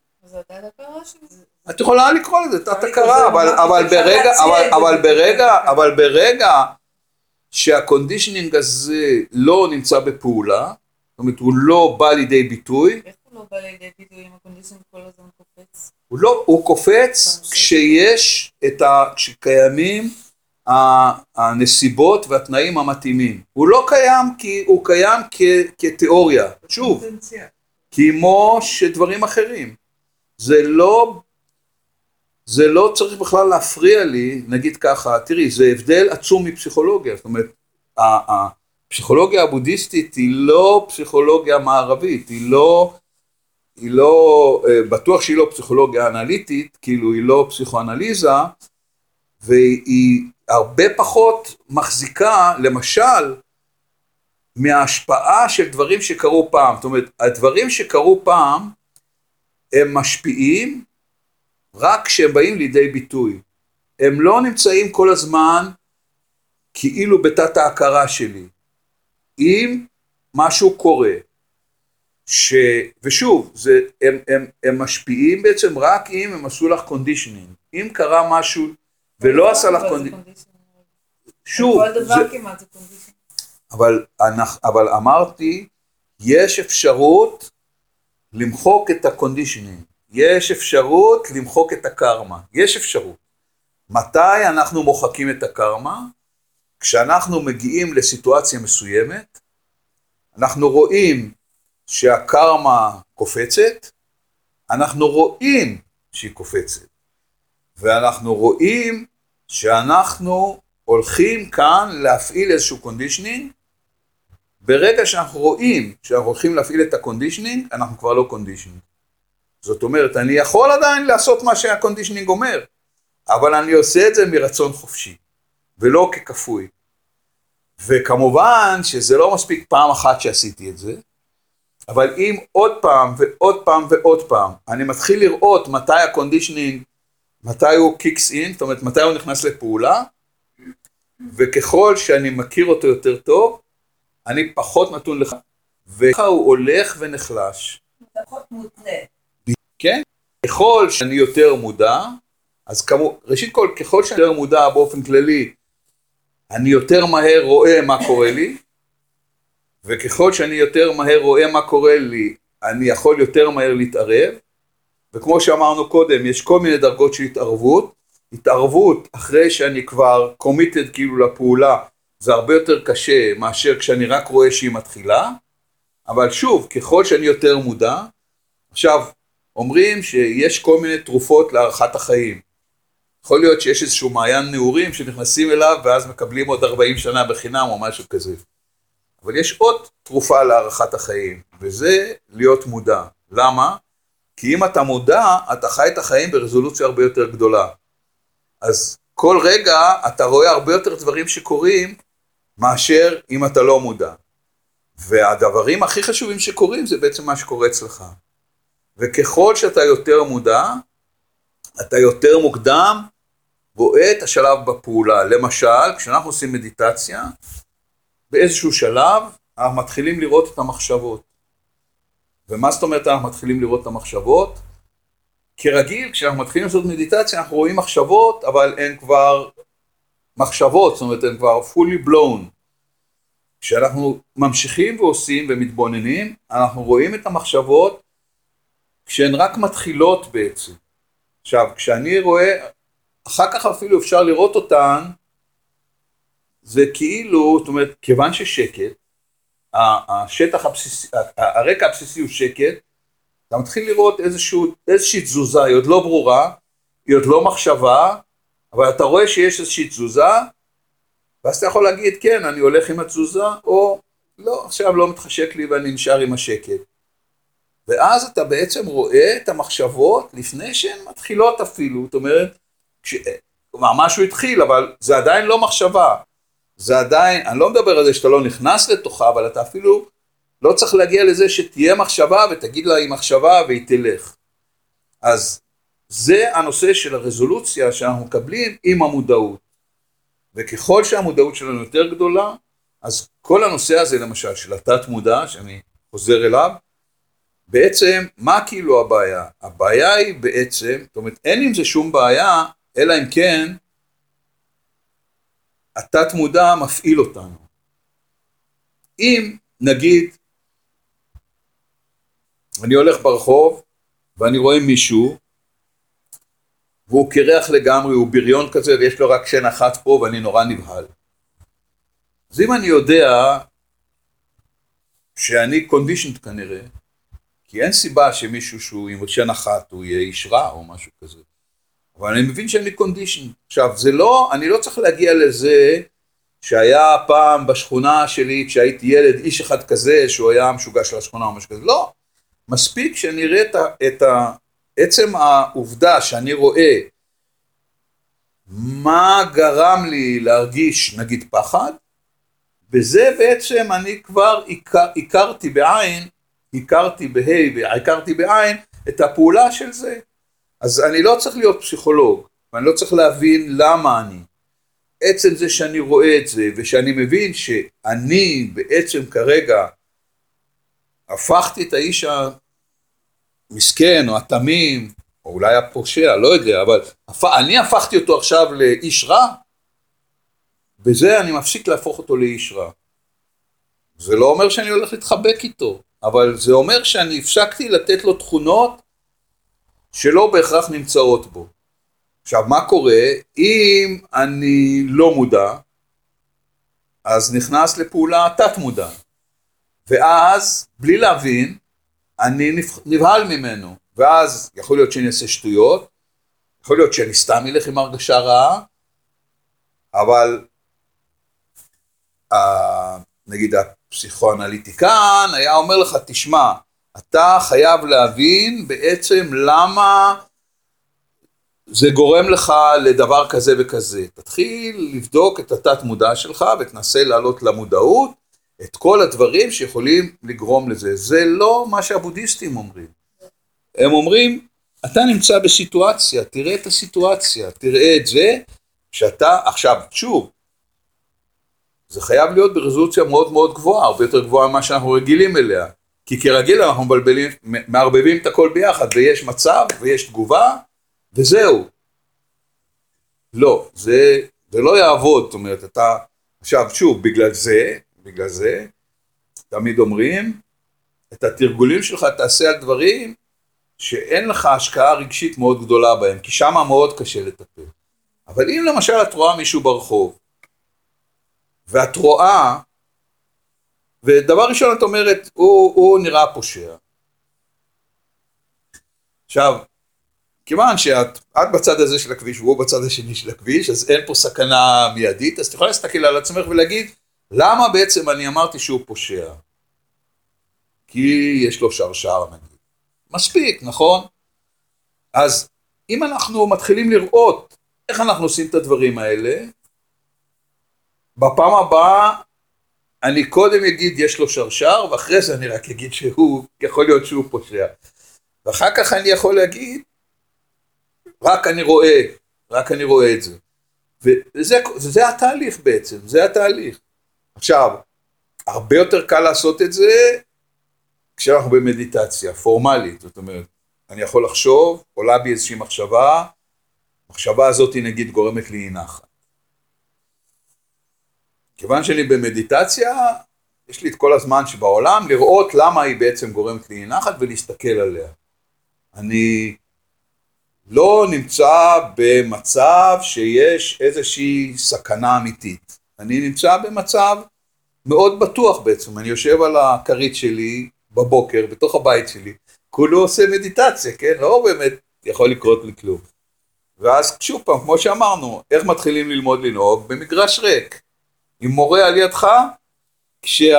את יכולה לקרוא לזה תת הכרה, אבל, ברגע, אבל, ברגע. אבל ברגע שה conditioning הזה לא נמצא בפעולה, זאת אומרת הוא לא בא לידי ביטוי, איך הוא לא בא לידי ביטוי אם ה condition כל הזמן קופץ? הוא לא, הוא קופץ כשיש את ה... כשקיימים הנסיבות והתנאים המתאימים. הוא לא קיים כי הוא קיים כ, כתיאוריה, שוב. כמו שדברים אחרים. זה לא, זה לא צריך בכלל להפריע לי, נגיד ככה, תראי, זה הבדל עצום מפסיכולוגיה, זאת אומרת, הפסיכולוגיה הבודהיסטית היא לא פסיכולוגיה מערבית, היא לא, היא לא, אה, בטוח שהיא לא פסיכולוגיה אנליטית, כאילו היא לא פסיכואנליזה, והיא הרבה פחות מחזיקה, למשל, מההשפעה של דברים שקרו פעם. זאת אומרת, הדברים שקרו פעם, הם משפיעים רק כשהם באים לידי ביטוי. הם לא נמצאים כל הזמן כאילו בתת ההכרה שלי. אם משהו קורה, ש... ושוב, זה, הם, הם, הם משפיעים בעצם רק אם הם עשו לך conditioning. אם קרה משהו ולא עשה לך conditioning, שוב, כל דבר זה, כמעט זה condition. אבל, אבל אמרתי, יש אפשרות למחוק את ה conditioning, יש אפשרות למחוק את הקרמה, יש אפשרות. מתי אנחנו מוחקים את הקרמה? כשאנחנו מגיעים לסיטואציה מסוימת, אנחנו רואים שהקרמה קופצת, אנחנו רואים שהיא קופצת, ואנחנו רואים שאנחנו הולכים כאן להפעיל איזשהו conditioning, ברגע שאנחנו רואים שאנחנו הולכים להפעיל את ה conditioning, אנחנו כבר לא conditioning. זאת אומרת, אני יכול עדיין לעשות מה שה conditioning אומר, אבל אני עושה את זה מרצון חופשי, ולא ככפוי. וכמובן שזה לא מספיק פעם אחת שעשיתי את זה, אבל אם עוד פעם ועוד פעם ועוד פעם, אני מתחיל לראות מתי ה conditioning, מתי הוא kicks in, זאת אומרת מתי הוא נכנס לפעולה, וככל שאני מכיר אותו יותר טוב, אני פחות נתון לך, וככה הוא הולך ונחלש. פחות מותנה. כן? ככל שאני יותר מודע, אז כמו, ראשית כל, ככל שאני יותר מודע באופן כללי, אני יותר מהר רואה מה קורה לי, וככל שאני יותר מהר רואה מה קורה לי, אני יכול יותר מהר להתערב, וכמו שאמרנו קודם, יש כל מיני דרגות של התערבות, התערבות אחרי שאני כבר committed כאילו לפעולה, זה הרבה יותר קשה מאשר כשאני רק רואה שהיא מתחילה, אבל שוב, ככל שאני יותר מודע, עכשיו, אומרים שיש כל מיני תרופות להארכת החיים. יכול להיות שיש איזשהו מעיין נעורים שנכנסים אליו ואז מקבלים עוד 40 שנה בחינם או משהו כזה. אבל יש עוד תרופה להארכת החיים, וזה להיות מודע. למה? כי אם אתה מודע, אתה חי את החיים ברזולוציה הרבה יותר גדולה. אז כל רגע אתה רואה הרבה יותר דברים שקורים מאשר אם אתה לא מודע. והדברים הכי חשובים שקורים זה בעצם מה שקורה אצלך. וככל שאתה יותר מודע, אתה יותר מוקדם רואה את השלב בפעולה. למשל, כשאנחנו עושים מדיטציה, באיזשהו שלב אנחנו מתחילים לראות את המחשבות. ומה זאת אומרת אנחנו מתחילים לראות את המחשבות? כרגיל, כשאנחנו מתחילים לעשות מדיטציה, אנחנו רואים מחשבות, אבל הן כבר מחשבות, זאת אומרת, הן כבר fully blown. כשאנחנו ממשיכים ועושים ומתבוננים, אנחנו רואים את המחשבות כשהן רק מתחילות בעצם. עכשיו, כשאני רואה, אחר כך אפילו אפשר לראות אותן, זה כאילו, זאת אומרת, כיוון ששקט, השטח הבסיסי, הרקע הבסיסי הוא שקט, אתה מתחיל לראות איזשהו, איזושהי תזוזה, היא עוד לא ברורה, היא עוד לא מחשבה, אבל אתה רואה שיש איזושהי תזוזה, ואז אתה יכול להגיד, כן, אני הולך עם התזוזה, או לא, עכשיו לא מתחשק לי ואני נשאר עם השקט. ואז אתה בעצם רואה את המחשבות לפני שהן מתחילות אפילו, זאת אומרת, כש... כלומר משהו התחיל, אבל זה עדיין לא מחשבה. זה עדיין, אני לא מדבר על זה שאתה לא נכנס לתוכה, אבל אתה אפילו לא צריך להגיע לזה שתהיה מחשבה ותגיד לה היא מחשבה והיא תלך. אז זה הנושא של הרזולוציה שאנחנו מקבלים עם המודעות. וככל שהמודעות שלנו יותר גדולה, אז כל הנושא הזה למשל של התת מודע, שאני חוזר אליו, בעצם מה כאילו הבעיה? הבעיה היא בעצם, זאת אומרת אין עם זה שום בעיה, אלא אם כן התת מודע מפעיל אותנו. אם נגיד אני הולך ברחוב ואני רואה מישהו והוא קרח לגמרי, הוא בריון כזה ויש לו רק שן אחת פה ואני נורא נבהל. אז אם אני יודע שאני קונדישנט כנראה, כי אין סיבה שמישהו שהוא עם שן אחת הוא יהיה איש רע או משהו כזה. אבל אני מבין שאני קונדישן. עכשיו, זה לא, אני לא צריך להגיע לזה שהיה פעם בשכונה שלי כשהייתי ילד איש אחד כזה שהוא היה המשוגע של השכונה או משהו כזה, לא. מספיק שאני אראה את, ה, את ה, עצם העובדה שאני רואה מה גרם לי להרגיש נגיד פחד, בזה בעצם אני כבר הכר, הכרתי בעין, הכרתי בה' והכרתי בעין את הפעולה של זה. אז אני לא צריך להיות פסיכולוג, ואני לא צריך להבין למה אני. עצם זה שאני רואה את זה, ושאני מבין שאני בעצם כרגע הפכתי את האיש המסכן או התמים, או אולי הפושע, לא יודע, אבל אני הפכתי אותו עכשיו לאיש רע, בזה אני מפסיק להפוך אותו לאיש רע. זה לא אומר שאני הולך להתחבק איתו, אבל זה אומר שאני הפסקתי לתת לו תכונות שלא בהכרח נמצאות בו. עכשיו, מה קורה? אם אני לא מודע, אז נכנס לפעולה תת-מודע. ואז, בלי להבין, אני נבהל ממנו. ואז יכול להיות שאני אעשה שטויות, יכול להיות שאני סתם אלך עם הרגשה רעה, אבל נגיד הפסיכואנליטיקן היה אומר לך, תשמע, אתה חייב להבין בעצם למה זה גורם לך לדבר כזה וכזה. תתחיל לבדוק את התת מודע שלך ותנסה להעלות למודעות את כל הדברים שיכולים לגרום לזה. זה לא מה שהבודהיסטים אומרים. הם אומרים, אתה נמצא בסיטואציה, תראה את הסיטואציה, תראה את זה, שאתה, עכשיו, שוב, זה חייב להיות ברזולוציה מאוד מאוד גבוהה, הרבה יותר גבוהה ממה שאנחנו רגילים אליה. כי כרגיל אנחנו מבלבלים, מערבבים את הכל ביחד, ויש מצב, ויש תגובה, וזהו. לא, זה, זה לא יעבוד, זאת אומרת, אתה, עכשיו שוב, בגלל זה, בגלל זה, תמיד אומרים, את התרגולים שלך תעשה על דברים שאין לך השקעה רגשית מאוד גדולה בהם, כי שם מאוד קשה לטפל. אבל אם למשל את רואה מישהו ברחוב, ואת רואה, ודבר ראשון את אומרת, הוא, הוא נראה פושע. עכשיו, כיוון שאת בצד הזה של הכביש והוא בצד השני של הכביש, אז אין פה סכנה מיידית, אז את יכולה להסתכל על עצמך ולהגיד, למה בעצם אני אמרתי שהוא פושע? כי יש לו שרשר נגיד. מספיק, נכון? אז אם אנחנו מתחילים לראות איך אנחנו עושים את הדברים האלה, בפעם הבאה אני קודם אגיד יש לו שרשר, ואחרי זה אני רק אגיד שהוא, יכול להיות שהוא פושע. ואחר כך אני יכול להגיד, רק אני רואה, רק אני רואה את זה. וזה זה התהליך בעצם, זה התהליך. עכשיו, הרבה יותר קל לעשות את זה כשאנחנו במדיטציה, פורמלית, זאת אומרת, אני יכול לחשוב, עולה בי איזושהי מחשבה, המחשבה הזאת נגיד גורמת לי נחת. כיוון שאני במדיטציה, יש לי את כל הזמן שבעולם לראות למה היא בעצם גורמת לי נחת ולהסתכל עליה. אני לא נמצא במצב שיש איזושהי סכנה אמיתית. אני נמצא במצב מאוד בטוח בעצם, אני יושב על הכרית שלי בבוקר, בתוך הבית שלי, כולו עושה מדיטציה, כן? לא באמת יכול לקרות לי כלום. ואז שוב פעם, כמו שאמרנו, איך מתחילים ללמוד לנהוג? במגרש ריק. עם מורה על ידך, כשרצוי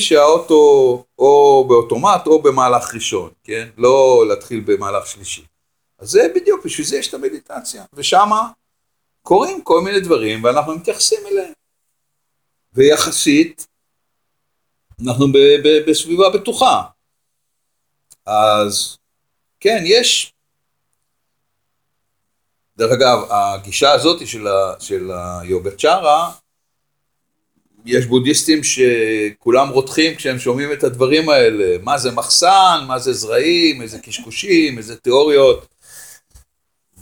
שהאוטו או באוטומט או במהלך ראשון, כן? לא להתחיל במהלך שלישי. אז זה בדיוק, בשביל זה יש את המדיטציה. ושמה קורים כל מיני דברים ואנחנו מתייחסים אליהם. ויחסית, אנחנו בסביבה בטוחה. אז כן, יש דרך אגב, הגישה הזאת של, של היוגצ'ארה, יש בודהיסטים שכולם רותחים כשהם שומעים את הדברים האלה, מה זה מחסן, מה זה זרעים, איזה קשקושים, איזה תיאוריות,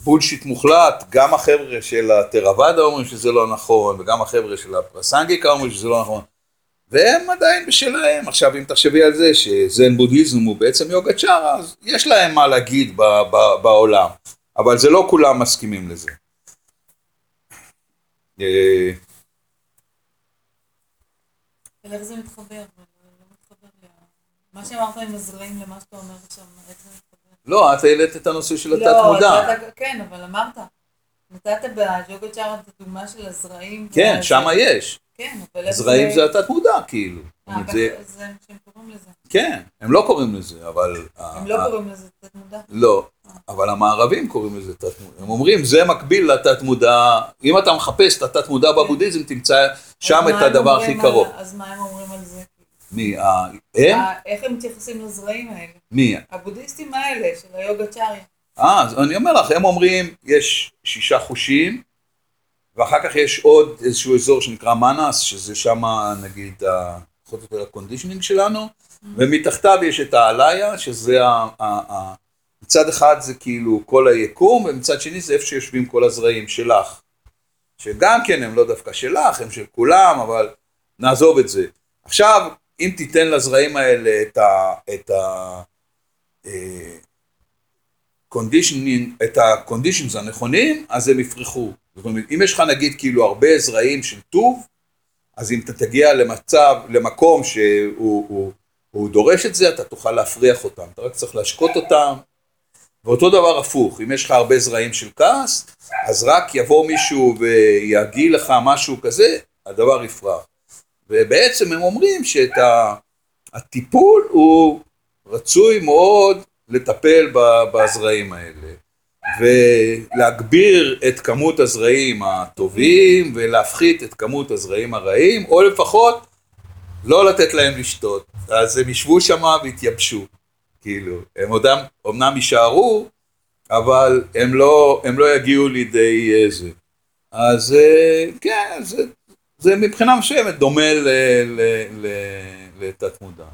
בולשיט מוחלט, גם החבר'ה של התרוואדה אומרים שזה לא נכון, וגם החבר'ה של הפרסנגיקה אומרים שזה לא נכון, והם עדיין בשלהם. עכשיו אם תחשבי על זה שזן בודהיזם הוא בעצם יוגה צ'ארה, אז יש להם מה להגיד בעולם. אבל זה לא כולם מסכימים לזה. אה, איך זה מתחבר? לא מה שאמרת עם הזרעים למה שאתה אומר עכשיו, איך זה מתחבר? לא, את העלית את הנושא של התת מודע. לא, כן, אבל אמרת. נתת בג'וגו צ'ארה את הדוגמה של הזרעים. כן, שם יש. כן, אבל... זרעים זה התת מודע, כאילו. אה, ככה זה- מה שהם קוראים לזה. כן, הם לא קוראים לזה, אבל... הם לא קוראים לזה תת מודע. לא, אבל המערבים קוראים לזה תת מודע. הם אומרים, זה מקביל לתת מודע. אם אתה מחפש את התת מודע בבודהיזם, תמצא שם את הדבר הכי קרוב. אז מה הם אומרים על זה? מי? הם? איך הם מתייחסים לזרעים האלה? מי? הבודהיסטים האלה של היוגה צ'ארה. אה, אז אני אומר לך, הם אומרים, יש שישה חושים, ואחר כך יש עוד איזשהו אזור שנקרא מנס, שזה שם נגיד, פחות או יותר ה conditioning שלנו, ומתחתיו יש את האלאיה, שזה ה... ה- ה- מצד אחד זה כאילו כל היקום, ומצד שני זה איפה שיושבים כל הזרעים שלך. שגם כן הם לא דווקא שלך, הם של כולם, אבל נעזוב את זה. עכשיו, אם תיתן לזרעים האלה את ה... את ה אה, את ה-conditions הנכונים, אז הם יפרחו. זאת אומרת, אם יש לך נגיד כאילו הרבה זרעים של טוב, אז אם אתה תגיע למצב, למקום שהוא הוא, הוא דורש את זה, אתה תוכל להפריח אותם, אתה רק צריך להשקות אותם. ואותו דבר הפוך, אם יש לך הרבה זרעים של כעס, אז רק יבוא מישהו ויגעיל לך משהו כזה, הדבר יפרח. ובעצם הם אומרים שאת ה- הטיפול הוא רצוי מאוד לטפל בזרעים האלה, ולהגביר את כמות הזרעים הטובים, ולהפחית את כמות הזרעים הרעים, או לפחות לא לתת להם לשתות. אז הם ישבו שם ויתייבשו, כאילו. הם עודם, אומנם יישארו, אבל הם לא, הם לא יגיעו לידי אה, זה. אז אה, כן, זה, זה מבחינה מסוימת דומה לתת מודע.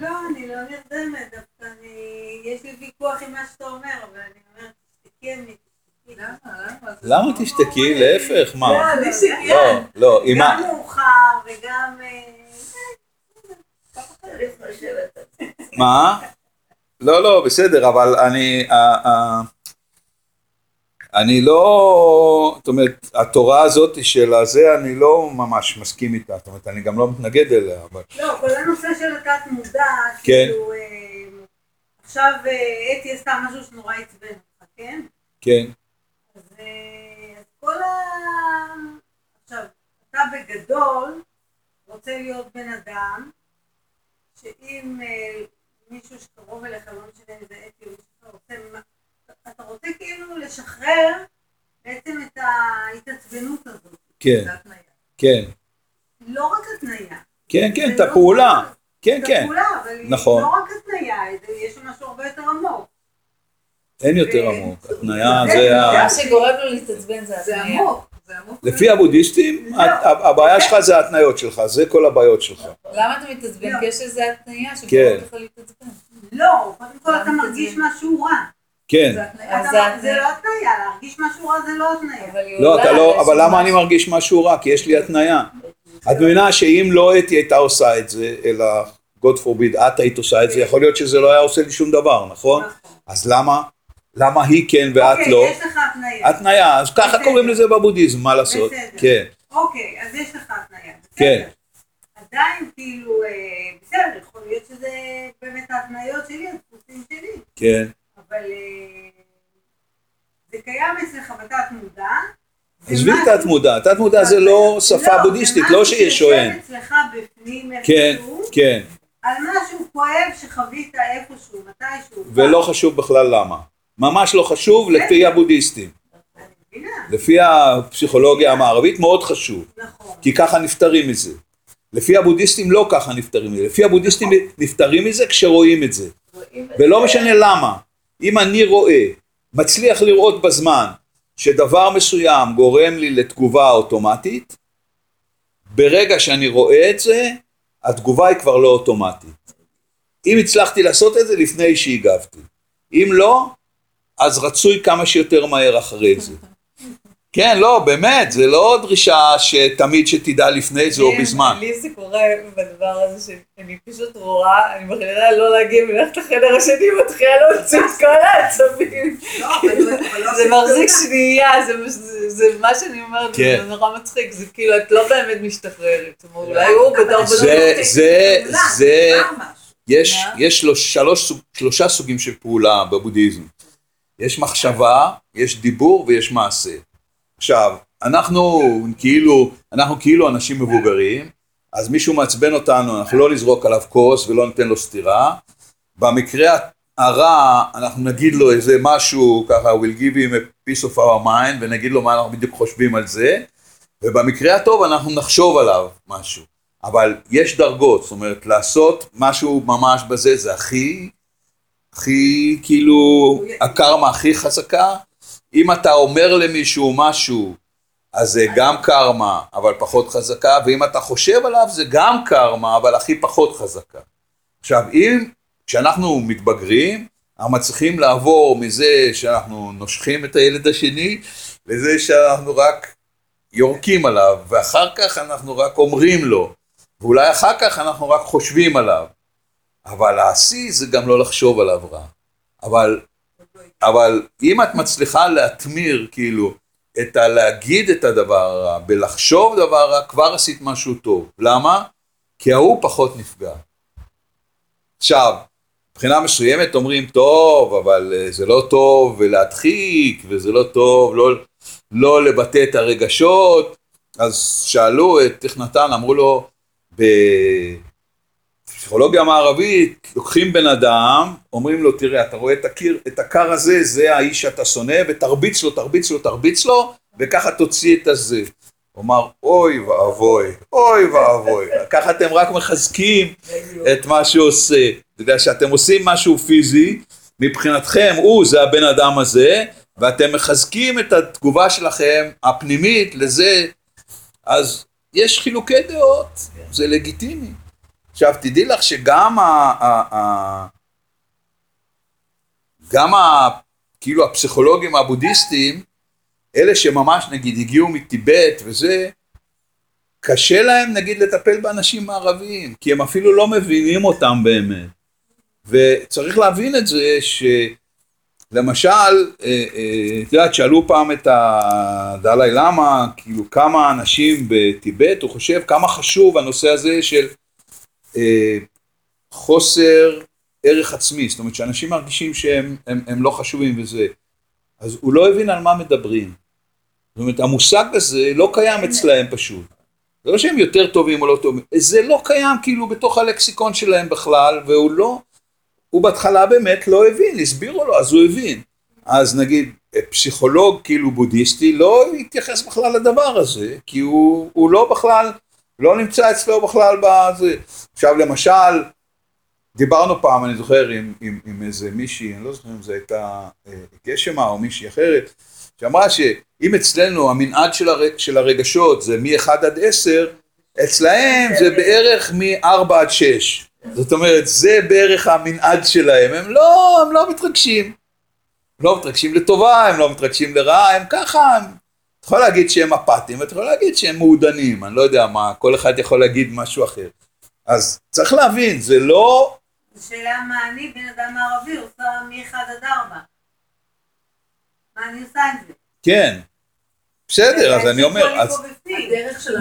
לא, אני לא נרדמת, דווקא אני... יש לי ויכוח עם מה שאתה אומר, אבל אני אומרת, תשתקי אני. למה תשתקי? להפך, מה? לא, אני לא, שנייה. לא, לא, אם... גם מאוחר וגם... אה. מה? לא, לא, בסדר, אבל אני... אני לא... זאת אומרת, התורה הזאת של הזה, אני לא ממש מסכים איתה. זאת אומרת, אני גם לא מתנגד אליה, אבל... לא, כל הנושא של התת מודע, כן. כאילו, אה, עכשיו אה, אתי עשתה משהו שנורא עצבן אותך, כן? כן, אז אה, אז כל ה... עכשיו, אתה בגדול רוצה להיות בן אדם, שאם מישהו שקרוב אליך, לא משנה אם זה אתי או מישהו רוצה, אתה רוצה כאילו לשחרר בעצם את ההתעצבנות הזאת. כן. כן, לא רק התניה. כן, כן, את לא הפעולה. רק- כן, את כן. הפעולה, אבל נכון. לא רק התניה, יש משהו הרבה יותר עמוק. אין יותר עמוק. התניה זה- זה ה... מה שגורם לו להתעצבן זה התניה. עמוק, זה עמוק. לפי הבודהיסטים, לא. הבעיה שלך זה ההתניות שלך, זה כל הבעיות שלך. למה אתה מתעצבן? לא. כי יש איזה התניה כן. שגורמת לך להתעצבן. לא, קודם כל אתה מרגיש? משהו רע. כן. זה. לא התניה, להרגיש משהו רע זה לא התניה. לא, אתה לא, אבל למה אני. מרגיש משהו רע? כי יש לי התניה. את מבינה שאם לא אתי הייתה עושה את זה, אלא God forbid, את היית עושה את זה, יכול להיות שזה לא היה עושה לי שום דבר, נכון? נכון. אז למה? למה היא כן ואת אוקיי, לא? יש לך התניה. התניה, אז ככה. קוראים לזה בבודהיזם, מה לעשות? בסדר. כן, אוקיי, אז יש לך התניה. כן. בסדר. עדיין כאילו, אה, בסדר, יכול להיות שזה באמת ההתניות שלי, הדפוסים שלי, כן. אבל אה, זה קיים אצלך בתת מודע. עזבי תת מודע, תת מודע זה לא שפה בודהיסטית, לא שיש שואן. זה משהו שיושב אצלך בפנים כן, איפשהו, כן, על משהו כואב שחווית איפשהו, מתישהו. ולא חשוב בכלל למה. ממש לא חשוב לפי הבודהיסטים. לפי הפסיכולוגיה המערבית מאוד חשוב. נכון. כי ככה נפטרים מזה. לפי הבודהיסטים לא ככה נפטרים מזה, לפי הבודהיסטים נפטרים מזה כשרואים את זה. ולא משנה למה. אם אני רואה, מצליח לראות בזמן, שדבר מסוים גורם לי לתגובה אוטומטית, ברגע שאני רואה את זה, התגובה היא כבר לא אוטומטית. אם הצלחתי לעשות את זה לפני שהגבתי. אם לא, אז רצוי כמה שיותר מהר אחרי זה. כן, לא, באמת, זה לא דרישה שתמיד שתדע לפני זה או כן, בזמן. לי זה קורה בדבר הזה שאני פשוט רואה, אני מחליטה לא להגיע וללכת לחדר השני ומתחילה להוציא את כל העצבים. לא, לא זה עשית מחזיק. שנייה, זה- זה זה מה שאני אומרת, כן. זה נורא מצחיק, זה כאילו את לא באמת משתחררת. אולי הוא בתור בן זה, זה. יש, שלושה סוגים של פעולה בבודהיזם. יש מחשבה, יש דיבור ויש מעשה. עכשיו, אנחנו כאילו, אנחנו כאילו אנשים מבוגרים, אז מישהו מעצבן אותנו, אנחנו לא נזרוק עליו כוס ולא ניתן לו סטירה. במקרה הרע, אנחנו נגיד לו איזה משהו, ככה, we'll give him a piece of our mind, ונגיד לו מה אנחנו בדיוק חושבים על זה, ובמקרה הטוב אנחנו נחשוב עליו משהו. אבל יש דרגות, זאת אומרת, לעשות משהו ממש בזה, זה הכי, הכי, כאילו, הקרמה הכי חזקה. אם אתה אומר למישהו משהו, אז זה גם קרמה, אבל פחות חזקה, ואם אתה חושב עליו, זה גם קרמה, אבל הכי פחות חזקה. עכשיו, אם, כשאנחנו מתבגרים, אנחנו מצליחים לעבור מזה שאנחנו נושכים את הילד השני, לזה שאנחנו רק יורקים עליו, ואחר כך אנחנו רק אומרים לו, ואולי אחר כך אנחנו רק חושבים עליו. אבל השיא זה גם לא לחשוב עליו רע. אבל, אבל אם את מצליחה להתמיר, כאילו, את הלהגיד את הדבר הרע, בלחשוב דבר רע, כבר עשית משהו טוב. למה? כי ההוא פחות נפגע. עכשיו, מבחינה מסוימת אומרים, טוב, אבל אה, זה לא טוב להדחיק, וזה לא טוב לא, לא לבטא את הרגשות. אז שאלו את תכנתן, אמרו לו, בפסיכולוגיה מערבית, לוקחים בן אדם, אומרים לו, תראה, אתה רואה את הקיר, את הקר הזה, זה האיש שאתה שונא, ותרביץ לו, תרביץ לו, תרביץ לו, וככה תוציא את הזה. הוא אמר, אוי ואבוי, אוי ואבוי. *laughs* ככה אתם רק מחזקים את מה שהוא עושה. בגלל שאתם עושים משהו פיזי, מבחינתכם הוא זה הבן אדם הזה, ואתם מחזקים את התגובה שלכם הפנימית לזה, אז יש חילוקי דעות, זה לגיטימי. עכשיו תדעי לך שגם ה... ה, ה גם ה... כאילו הפסיכולוגים הבודהיסטים, אלה שממש נגיד הגיעו מטיבט וזה, קשה להם נגיד לטפל באנשים מערביים, כי הם אפילו לא מבינים אותם באמת. וצריך להבין את זה שלמשל, אה, אה, את יודעת, שאלו פעם את הדלאי למה, כאילו כמה אנשים בטיבט, הוא חושב כמה חשוב הנושא הזה של אה, חוסר ערך עצמי, זאת אומרת שאנשים מרגישים שהם הם, הם לא חשובים וזה, אז הוא לא הבין על מה מדברים. זאת אומרת, המושג הזה לא קיים אצלהם פשוט. זה לא שהם יותר טובים או לא טובים, זה לא קיים כאילו בתוך הלקסיקון שלהם בכלל, והוא לא, הוא בהתחלה באמת לא הבין, הסבירו לו, אז הוא הבין. אז נגיד, פסיכולוג כאילו בודהיסטי לא יתייחס בכלל לדבר הזה, כי הוא, הוא לא בכלל, לא נמצא אצלו בכלל בזה. עכשיו למשל, דיברנו פעם, אני זוכר, עם, עם, עם איזה מישהי, אני לא זוכר אם זו הייתה אה, גשמה או מישהי אחרת, שאמרה שאם אצלנו המנעד של, הרג, של הרגשות זה מ-1 עד 10, אצלהם זה בערך מ-4 עד 6. זאת אומרת, זה בערך המנעד שלהם, הם לא, הם לא מתרגשים. הם לא מתרגשים לטובה, הם לא מתרגשים לרעה, הם ככה, הם... אתה יכול להגיד שהם אפאתיים, ואתה יכול להגיד שהם מעודנים, אני לא יודע מה, כל אחד יכול להגיד משהו אחר. אז צריך להבין, זה לא... זו שאלה מה אני, בן אדם ערבי, עושה מ-1 עד 4. מה אני עושה עם זה? כן. בסדר, אז אני אומר, אז.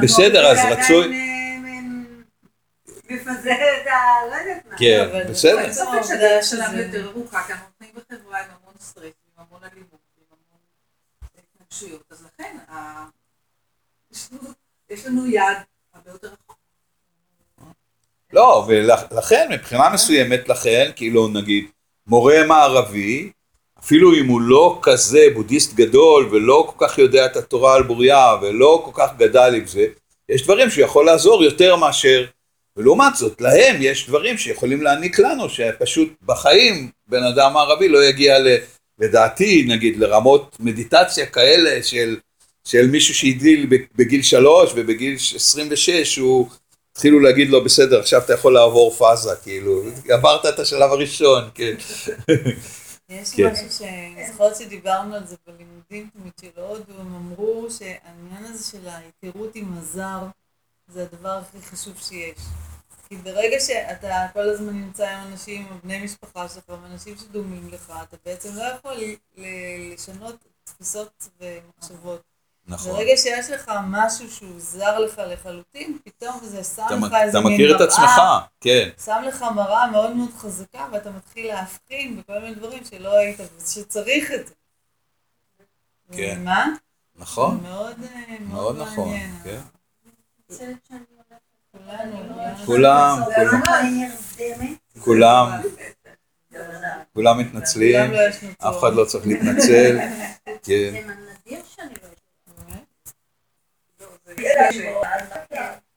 בסדר, אז רצוי... מפזר את ה... לא יודעת מה. כן, בסדר. אין ספק העובדה שהדרך שזה- שלנו יותר ארוכה, כי אנחנו חיים בחברה עם המון סטרס, עם המון אלימות, עם המון התנגשויות, אז לכן ה- יש לנו- יש לנו יד הרבה יותר רחוק. לא, ולכן, מבחינה מסוימת, לכן, כאילו נגיד, מורה מערבי, אפילו אם הוא לא כזה בודהיסט גדול ולא כל כך יודע את התורה על בוריה ולא כל כך גדל עם זה, יש דברים שיכול לעזור יותר מאשר, ולעומת זאת, להם יש דברים שיכולים להעניק לנו, שפשוט בחיים בן אדם ערבי לא יגיע לדעתי, נגיד, לרמות מדיטציה כאלה של, של מישהו שהגדיל בגיל שלוש ובגיל 26 הוא התחילו להגיד לו בסדר עכשיו אתה יכול לעבור פאזה כאילו עברת את השלב הראשון כן יש כן. משהו ש... זוכרת שדיברנו על זה בלימודים, תמיד של הודו, הם אמרו שהעניין הזה של ההיכרות עם הזר זה הדבר הכי חשוב שיש. כי ברגע שאתה כל הזמן נמצא עם אנשים, עם בני משפחה שלך, עם אנשים שדומים לך, אתה בעצם לא יכול ל- לשנות תפיסות ומחשבות. נכון. ברגע שיש לך משהו שהוא זר לך לחלוטין, פתאום זה שם אתה, לך איזה אתה מין מכיר את עצמך, מראה, כן. שם לך מראה מאוד מאוד חזקה, ואתה מתחיל להבחין בכל מיני דברים שלא היית, שצריך את זה. כן. מה? נכון, מאוד, אה, מאוד נכון, מעניין. כן. חושבת שאני הולכת. כולנו, כולם, כולם. כולם, מתנצלים, לא אף אחד לא צריך להתנצל, *laughs* כן.